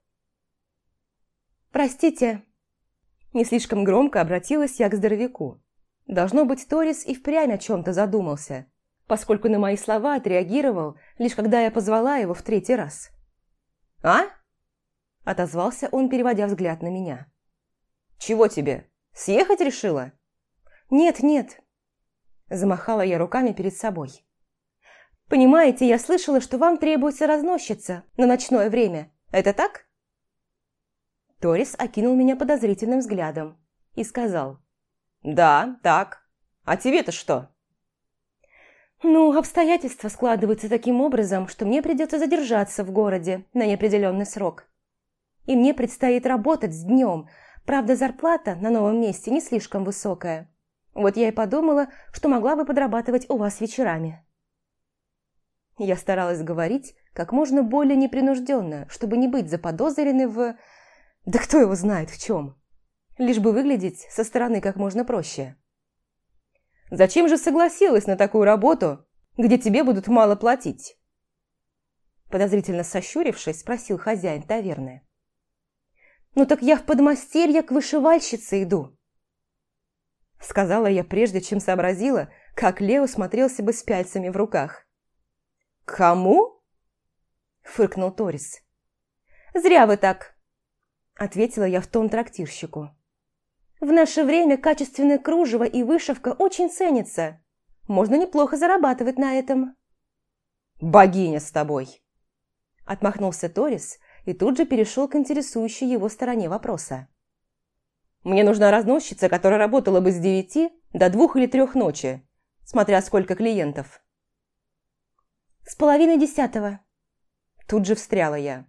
«Простите!» Не слишком громко обратилась я к здоровяку. Должно быть, Торис и впрямь о чем-то задумался, поскольку на мои слова отреагировал, лишь когда я позвала его в третий раз. «А?» – отозвался он, переводя взгляд на меня. «Чего тебе? Съехать решила?» «Нет, нет», – замахала я руками перед собой. Понимаете, я слышала, что вам требуется разносчица на ночное время. Это так?» Торис окинул меня подозрительным взглядом и сказал. «Да, так. А тебе-то что?» «Ну, обстоятельства складываются таким образом, что мне придется задержаться в городе на неопределенный срок. И мне предстоит работать с днем. Правда, зарплата на новом месте не слишком высокая. Вот я и подумала, что могла бы подрабатывать у вас вечерами». Я старалась говорить как можно более непринужденно, чтобы не быть заподозренной в... Да кто его знает в чем. Лишь бы выглядеть со стороны как можно проще. «Зачем же согласилась на такую работу, где тебе будут мало платить?» Подозрительно сощурившись, спросил хозяин таверны. «Ну так я в подмастерье к вышивальщице иду», сказала я прежде, чем сообразила, как Лео смотрелся бы с пяльцами в руках. «Кому?» – фыркнул Торис. «Зря вы так», – ответила я в тон трактирщику. «В наше время качественное кружево и вышивка очень ценятся. Можно неплохо зарабатывать на этом». «Богиня с тобой!» Отмахнулся Торис и тут же перешел к интересующей его стороне вопроса. «Мне нужна разносчица, которая работала бы с девяти до двух или трех ночи, смотря сколько клиентов». «С половиной десятого». Тут же встряла я.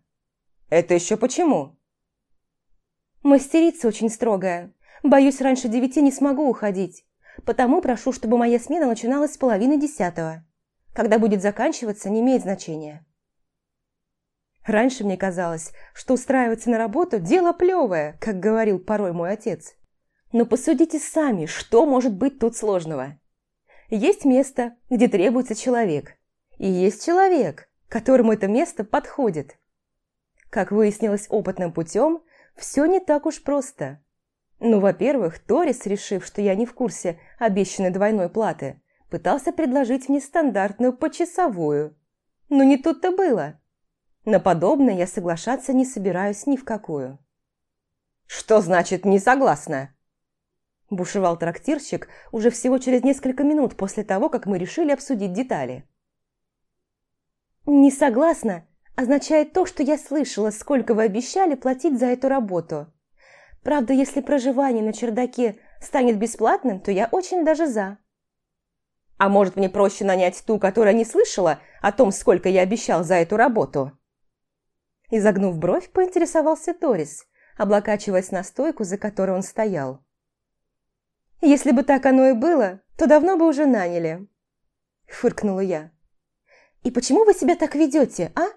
«Это еще почему?» «Мастерица очень строгая. Боюсь, раньше девяти не смогу уходить. Потому прошу, чтобы моя смена начиналась с половины десятого. Когда будет заканчиваться, не имеет значения». Раньше мне казалось, что устраиваться на работу – дело плевое, как говорил порой мой отец. Но посудите сами, что может быть тут сложного. Есть место, где требуется человек – и есть человек, которому это место подходит. Как выяснилось опытным путем, все не так уж просто. Ну, во-первых, Торис, решив, что я не в курсе обещанной двойной платы, пытался предложить мне стандартную почасовую. Но не тут-то было. На подобное я соглашаться не собираюсь ни в какую. «Что значит «не согласна»?» Бушевал трактирщик уже всего через несколько минут после того, как мы решили обсудить детали. «Не согласна» означает то, что я слышала, сколько вы обещали платить за эту работу. Правда, если проживание на чердаке станет бесплатным, то я очень даже за. А может, мне проще нанять ту, которая не слышала о том, сколько я обещал за эту работу?» Изогнув бровь, поинтересовался Торис, облокачиваясь на стойку, за которой он стоял. «Если бы так оно и было, то давно бы уже наняли», – фыркнула я. «И почему вы себя так ведете, а?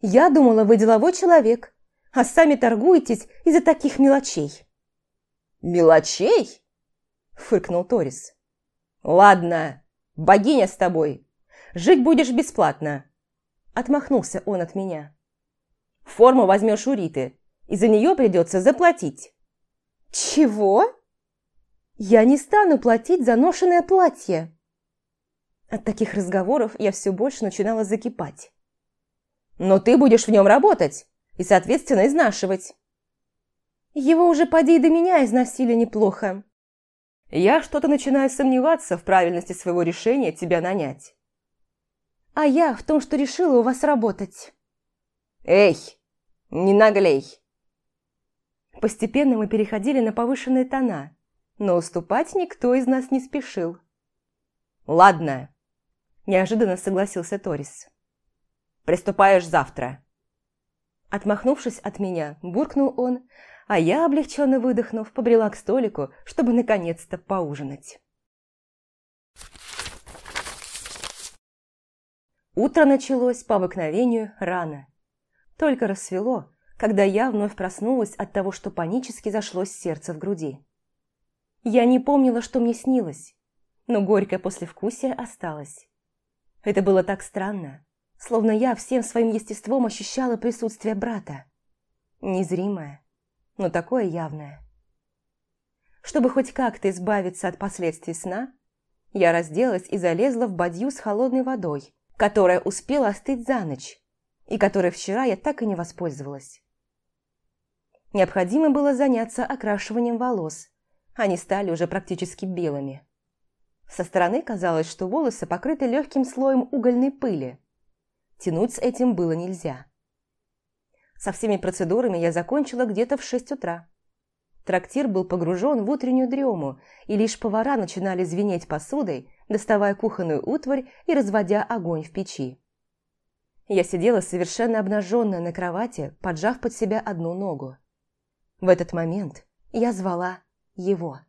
Я думала, вы деловой человек, а сами торгуетесь из-за таких мелочей». «Мелочей?» – фыркнул Торис. «Ладно, Богиня с тобой! Жить будешь бесплатно!» Отмахнулся он от меня. «Форму возьмешь у Риты, и за нее придется заплатить». «Чего?» «Я не стану платить за ношенное платье!» От таких разговоров я все больше начинала закипать. «Но ты будешь в нем работать и, соответственно, изнашивать». «Его уже поди до меня износили неплохо». «Я что-то начинаю сомневаться в правильности своего решения тебя нанять». «А я в том, что решила у вас работать». «Эй, не наглей!» Постепенно мы переходили на повышенные тона, но уступать никто из нас не спешил. «Ладно», – неожиданно согласился Торис. «Приступаешь завтра». Отмахнувшись от меня, буркнул он, а я, облегченно выдохнув, побрела к столику, чтобы наконец-то поужинать. Утро началось по обыкновению рано. Только рассвело, когда я вновь проснулась от того, что панически зашлось сердце в груди. Я не помнила, что мне снилось, но горькое послевкусие осталось. Это было так странно, словно я всем своим естеством ощущала присутствие брата. Незримое, но такое явное. Чтобы хоть как-то избавиться от последствий сна, я разделась и залезла в бадью с холодной водой, которая успела остыть за ночь, и которой вчера я так и не воспользовалась. Необходимо было заняться окрашиванием волос. Они стали уже практически белыми. Со стороны казалось, что волосы покрыты легким слоем угольной пыли. Тянуть с этим было нельзя. Со всеми процедурами я закончила где-то в шесть утра. Трактир был погружен в утреннюю дрему, и лишь повара начинали звенеть посудой, доставая кухонную утварь и разводя огонь в печи. Я сидела совершенно обнаженная на кровати, поджав под себя одну ногу. В этот момент я звала его.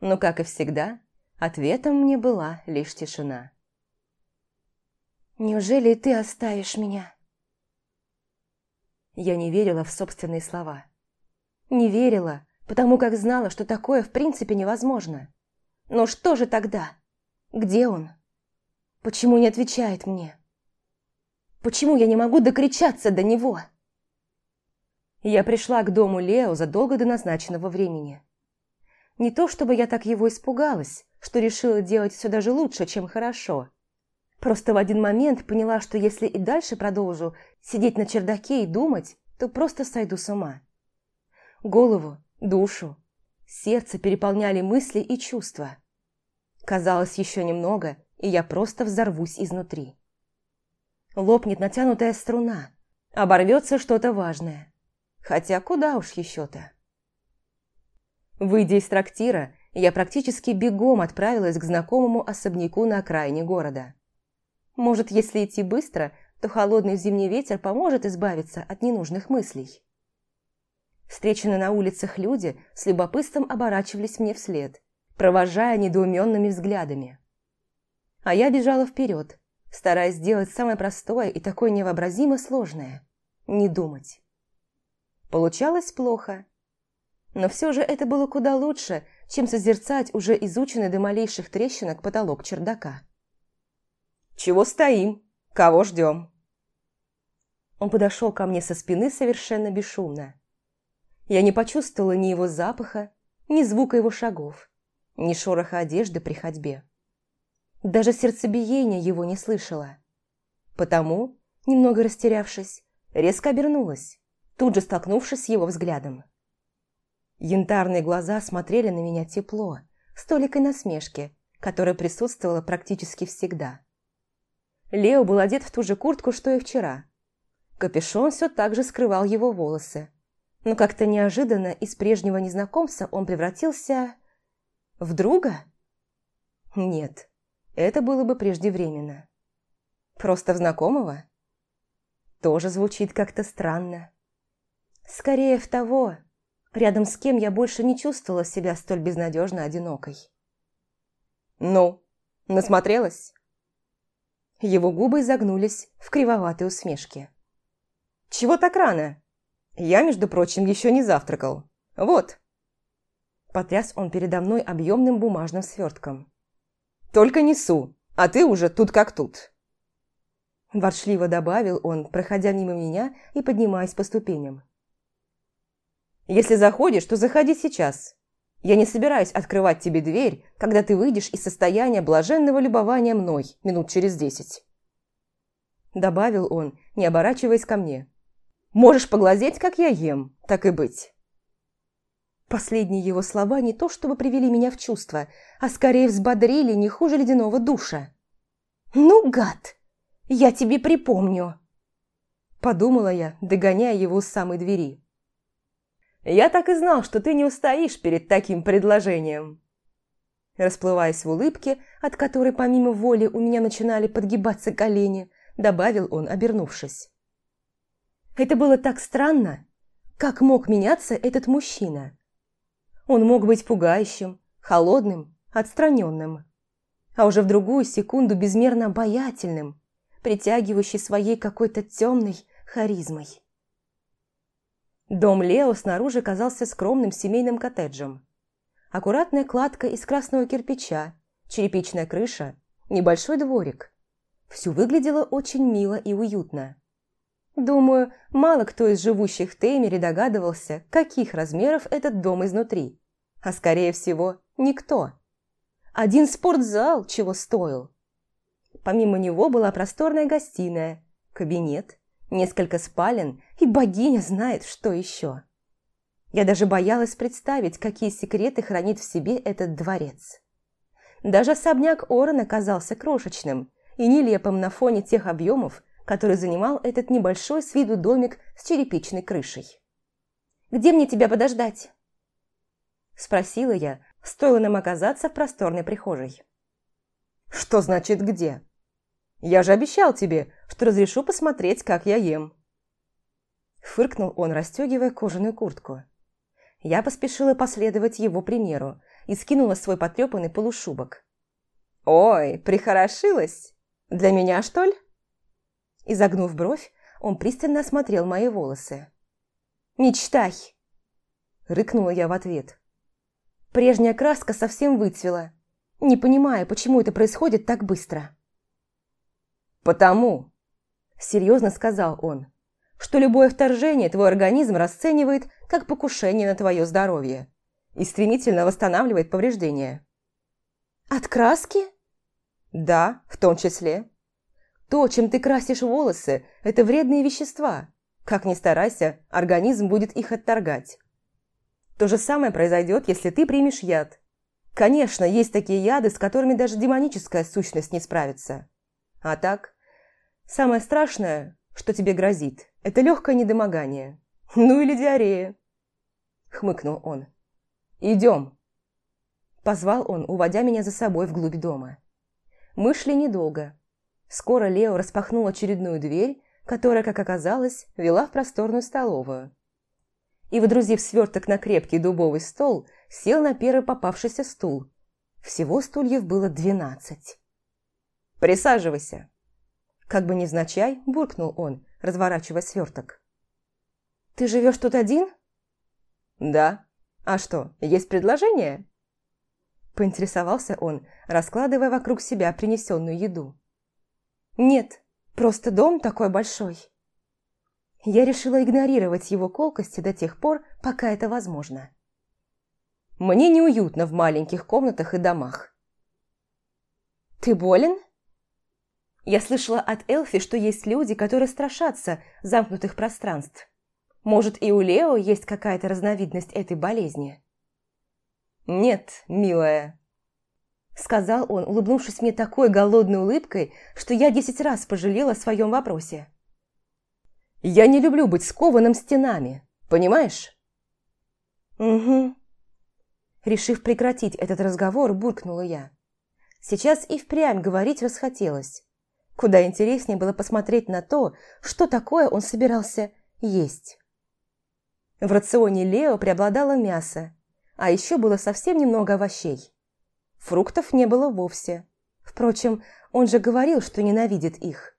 Но, как и всегда, ответом мне была лишь тишина. «Неужели ты оставишь меня?» Я не верила в собственные слова. Не верила, потому как знала, что такое в принципе невозможно. Но что же тогда? Где он? Почему не отвечает мне? Почему я не могу докричаться до него? Я пришла к дому Лео задолго до назначенного времени. Не то чтобы я так его испугалась, что решила делать все даже лучше, чем хорошо. Просто в один момент поняла, что если и дальше продолжу сидеть на чердаке и думать, то просто сойду с ума. Голову, душу, сердце переполняли мысли и чувства. Казалось, еще немного, и я просто взорвусь изнутри лопнет натянутая струна, оборвется что-то важное. Хотя куда уж еще-то. Выйдя из трактира, я практически бегом отправилась к знакомому особняку на окраине города. Может, если идти быстро, то холодный зимний ветер поможет избавиться от ненужных мыслей. Встреченные на улицах люди с любопытством оборачивались мне вслед, провожая недоуменными взглядами. А я бежала вперед, стараясь сделать самое простое и такое невообразимо сложное – не думать. Получалось плохо. Но все же это было куда лучше, чем созерцать уже изученный до малейших трещинок потолок чердака. «Чего стоим? Кого ждем?» Он подошел ко мне со спины совершенно бесшумно. Я не почувствовала ни его запаха, ни звука его шагов, ни шороха одежды при ходьбе. Даже сердцебиение его не слышала. Потому, немного растерявшись, резко обернулась, тут же столкнувшись с его взглядом. Янтарные глаза смотрели на меня тепло, с толикой насмешки, которая присутствовала практически всегда. Лео был одет в ту же куртку, что и вчера. Капюшон все так же скрывал его волосы. Но как-то неожиданно из прежнего незнакомца он превратился... в друга? Нет, это было бы преждевременно. Просто в знакомого? Тоже звучит как-то странно. Скорее в того, рядом с кем я больше не чувствовала себя столь безнадежно одинокой. «Ну, насмотрелась?» Его губы загнулись в кривоватой усмешке. «Чего так рано? Я, между прочим, еще не завтракал. Вот!» Потряс он передо мной объемным бумажным свертком. Только несу, а ты уже тут как тут». Ворчливо добавил он, проходя мимо меня и поднимаясь по ступеням. «Если заходишь, то заходи сейчас. Я не собираюсь открывать тебе дверь, когда ты выйдешь из состояния блаженного любования мной минут через десять». Добавил он, не оборачиваясь ко мне. «Можешь поглазеть, как я ем, так и быть». Последние его слова не то чтобы привели меня в чувство, а скорее взбодрили не хуже ледяного душа. «Ну, гад!» Я тебе припомню!» Подумала я, догоняя его с самой двери. «Я так и знал, что ты не устоишь перед таким предложением!» Расплываясь в улыбке, от которой помимо воли у меня начинали подгибаться колени, добавил он, обернувшись. Это было так странно. Как мог меняться этот мужчина? Он мог быть пугающим, холодным, отстраненным. А уже в другую секунду безмерно обаятельным, притягивающий своей какой-то темной харизмой. Дом Лео снаружи казался скромным семейным коттеджем. Аккуратная кладка из красного кирпича, черепичная крыша, небольшой дворик. Все выглядело очень мило и уютно. Думаю, мало кто из живущих в Теймере догадывался, каких размеров этот дом изнутри. А скорее всего, никто. Один спортзал чего стоил. Помимо него была просторная гостиная, кабинет, несколько спален и богиня знает, что еще. Я даже боялась представить, какие секреты хранит в себе этот дворец. Даже особняк Орона казался крошечным и нелепым на фоне тех объемов, которые занимал этот небольшой с виду домик с черепичной крышей. «Где мне тебя подождать?» Спросила я, стоило нам оказаться в просторной прихожей. «Что значит «где»?» Я же обещал тебе, что разрешу посмотреть, как я ем». Фыркнул он, расстегивая кожаную куртку. Я поспешила последовать его примеру и скинула свой потрепанный полушубок. «Ой, прихорошилась! Для меня, что ли?» Изогнув бровь, он пристально осмотрел мои волосы. «Мечтай!» Рыкнула я в ответ. Прежняя краска совсем выцвела, не понимая, почему это происходит так быстро. «Потому», – серьезно сказал он, – «что любое вторжение твой организм расценивает как покушение на твое здоровье и стремительно восстанавливает повреждения». «От краски?» «Да, в том числе. То, чем ты красишь волосы, это вредные вещества. Как ни старайся, организм будет их отторгать. То же самое произойдет, если ты примешь яд. Конечно, есть такие яды, с которыми даже демоническая сущность не справится. А так, Самое страшное, что тебе грозит, это легкое недомогание. Ну или диарея. Хмыкнул он. Идем. Позвал он, уводя меня за собой вглубь дома. Мы шли недолго. Скоро Лео распахнул очередную дверь, которая, как оказалось, вела в просторную столовую. И, водрузив сверток на крепкий дубовый стол, сел на первый попавшийся стул. Всего стульев было двенадцать. «Присаживайся», как бы невзначай, буркнул он, разворачивая сверток. «Ты живешь тут один?» «Да. А что, есть предложение?» Поинтересовался он, раскладывая вокруг себя принесенную еду. «Нет, просто дом такой большой». Я решила игнорировать его колкости до тех пор, пока это возможно. Мне неуютно в маленьких комнатах и домах. «Ты болен?» Я слышала от Элфи, что есть люди, которые страшатся замкнутых пространств. Может, и у Лео есть какая-то разновидность этой болезни? «Нет, милая», – сказал он, улыбнувшись мне такой голодной улыбкой, что я десять раз пожалела о своем вопросе. «Я не люблю быть скованным стенами, понимаешь?» «Угу». Решив прекратить этот разговор, буркнула я. Сейчас и впрямь говорить расхотелось. Куда интереснее было посмотреть на то, что такое он собирался есть. В рационе Лео преобладало мясо, а еще было совсем немного овощей. Фруктов не было вовсе. Впрочем, он же говорил, что ненавидит их.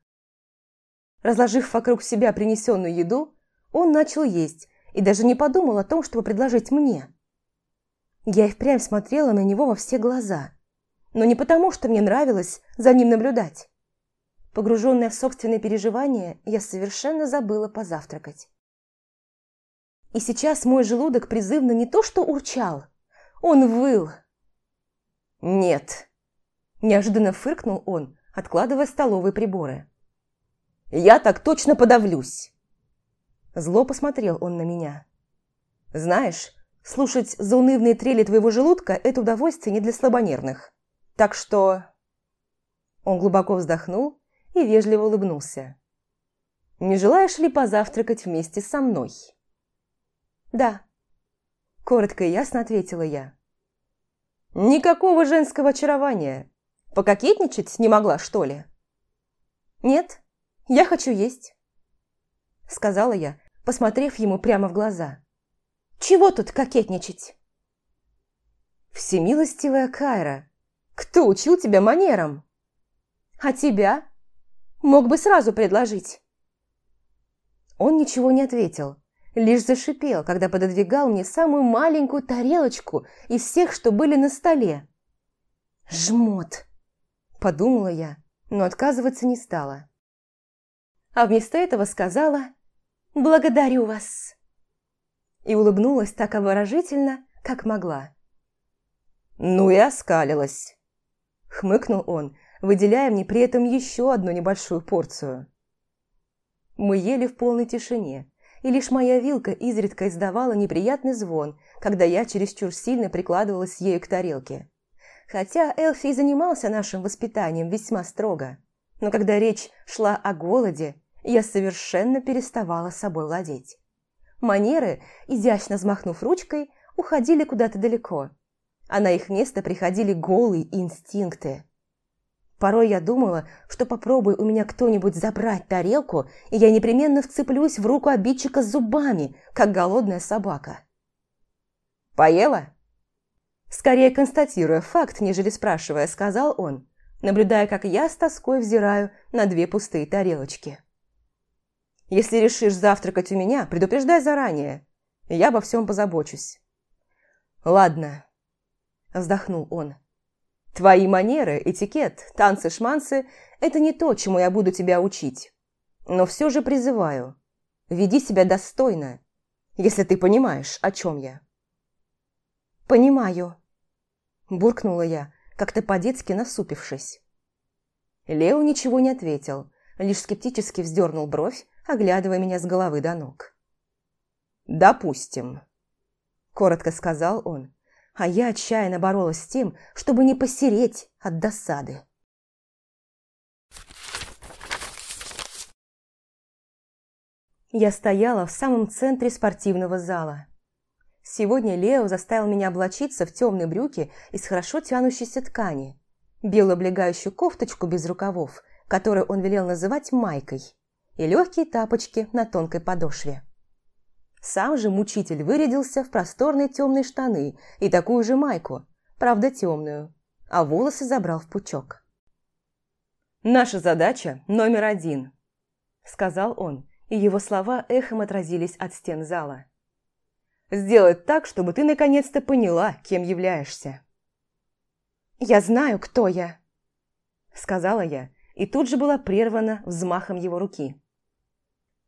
Разложив вокруг себя принесенную еду, он начал есть и даже не подумал о том, чтобы предложить мне. Я и впрямь смотрела на него во все глаза. но не потому, что мне нравилось за ним наблюдать. Погруженная в собственные переживания, я совершенно забыла позавтракать. И сейчас мой желудок призывно не то что урчал, он выл. «Нет», – неожиданно фыркнул он, откладывая столовые приборы. «Я так точно подавлюсь!» Зло посмотрел он на меня. «Знаешь, слушать заунывные трели твоего желудка – это удовольствие не для слабонервных. Так что...» Он глубоко вздохнул и вежливо улыбнулся. «Не желаешь ли позавтракать вместе со мной?» «Да», – коротко и ясно ответила я. «Никакого женского очарования. Пококетничать не могла, что ли?» «Нет, я хочу есть», – сказала я, посмотрев ему прямо в глаза. «Чего тут кокетничать?» «Всемилостивая Кайра, кто учил тебя манерам?» «А тебя? Мог бы сразу предложить». Он ничего не ответил, лишь зашипел, когда пододвигал мне самую маленькую тарелочку из всех, что были на столе. «Жмот!» – подумала я, но отказываться не стала. А вместо этого сказала «Благодарю вас!» и улыбнулась так обворожительно, как могла. «Ну и оскалилась!» – хмыкнул он, выделяя мне при этом еще одну небольшую порцию. Мы ели в полной тишине, и лишь моя вилка изредка издавала неприятный звон, когда я чересчур сильно прикладывалась ею к тарелке. Хотя Элфи занимался нашим воспитанием весьма строго, но когда речь шла о голоде, я совершенно переставала собой владеть. Манеры, изящно взмахнув ручкой, уходили куда-то далеко, а на их место приходили голые инстинкты. Порой я думала, что попробуй у меня кто-нибудь забрать тарелку, и я непременно вцеплюсь в руку обидчика зубами, как голодная собака. «Поела?» Скорее констатируя факт, нежели спрашивая, сказал он, наблюдая, как я с тоской взираю на две пустые тарелочки. Если решишь завтракать у меня, предупреждай заранее. Я обо всем позабочусь». «Ладно», – вздохнул он. «Твои манеры, этикет, танцы-шманцы – это не то, чему я буду тебя учить. Но все же призываю, веди себя достойно, если ты понимаешь, о чем я». «Понимаю», – буркнула я, как-то по-детски насупившись. Лео ничего не ответил, лишь скептически вздернул бровь, оглядывая меня с головы до ног. «Допустим», – коротко сказал он, а я отчаянно боролась с тем, чтобы не посереть от досады. Я стояла в самом центре спортивного зала. Сегодня Лео заставил меня облачиться в темные брюки из хорошо тянущейся ткани, белую облегающую кофточку без рукавов, которую он велел называть майкой – и легкие тапочки на тонкой подошве. Сам же мучитель вырядился в просторные темные штаны и такую же майку, правда темную, а волосы забрал в пучок. «Наша задача номер один», – сказал он, и его слова эхом отразились от стен зала. «Сделать так, чтобы ты наконец-то поняла, кем являешься». «Я знаю, кто я», – сказала я, и тут же была прервана взмахом его руки.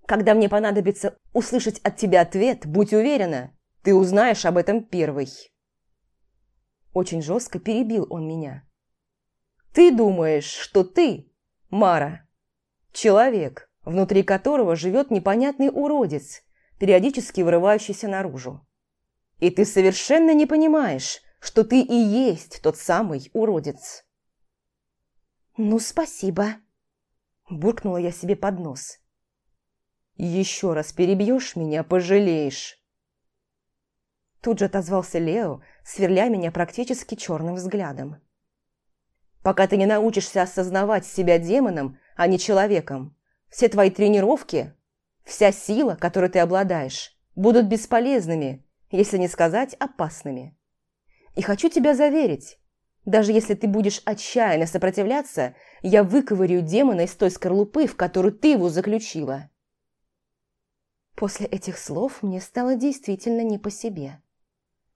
Когда мне понадобится услышать от тебя ответ, будь уверена, ты узнаешь об этом первый. Очень жестко перебил он меня. Ты думаешь, что ты, Мара, человек, внутри которого живет непонятный уродец, периодически вырывающийся наружу. И ты совершенно не понимаешь, что ты и есть тот самый уродец. «Ну, спасибо», – буркнула я себе под нос. «Еще раз перебьешь меня, пожалеешь!» Тут же отозвался Лео, сверля меня практически черным взглядом. «Пока ты не научишься осознавать себя демоном, а не человеком, все твои тренировки, вся сила, которой ты обладаешь, будут бесполезными, если не сказать опасными. И хочу тебя заверить, даже если ты будешь отчаянно сопротивляться, я выковырю демона из той скорлупы, в которую ты его заключила». После этих слов мне стало действительно не по себе.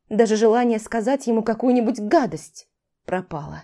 Даже желание сказать ему какую-нибудь гадость пропало.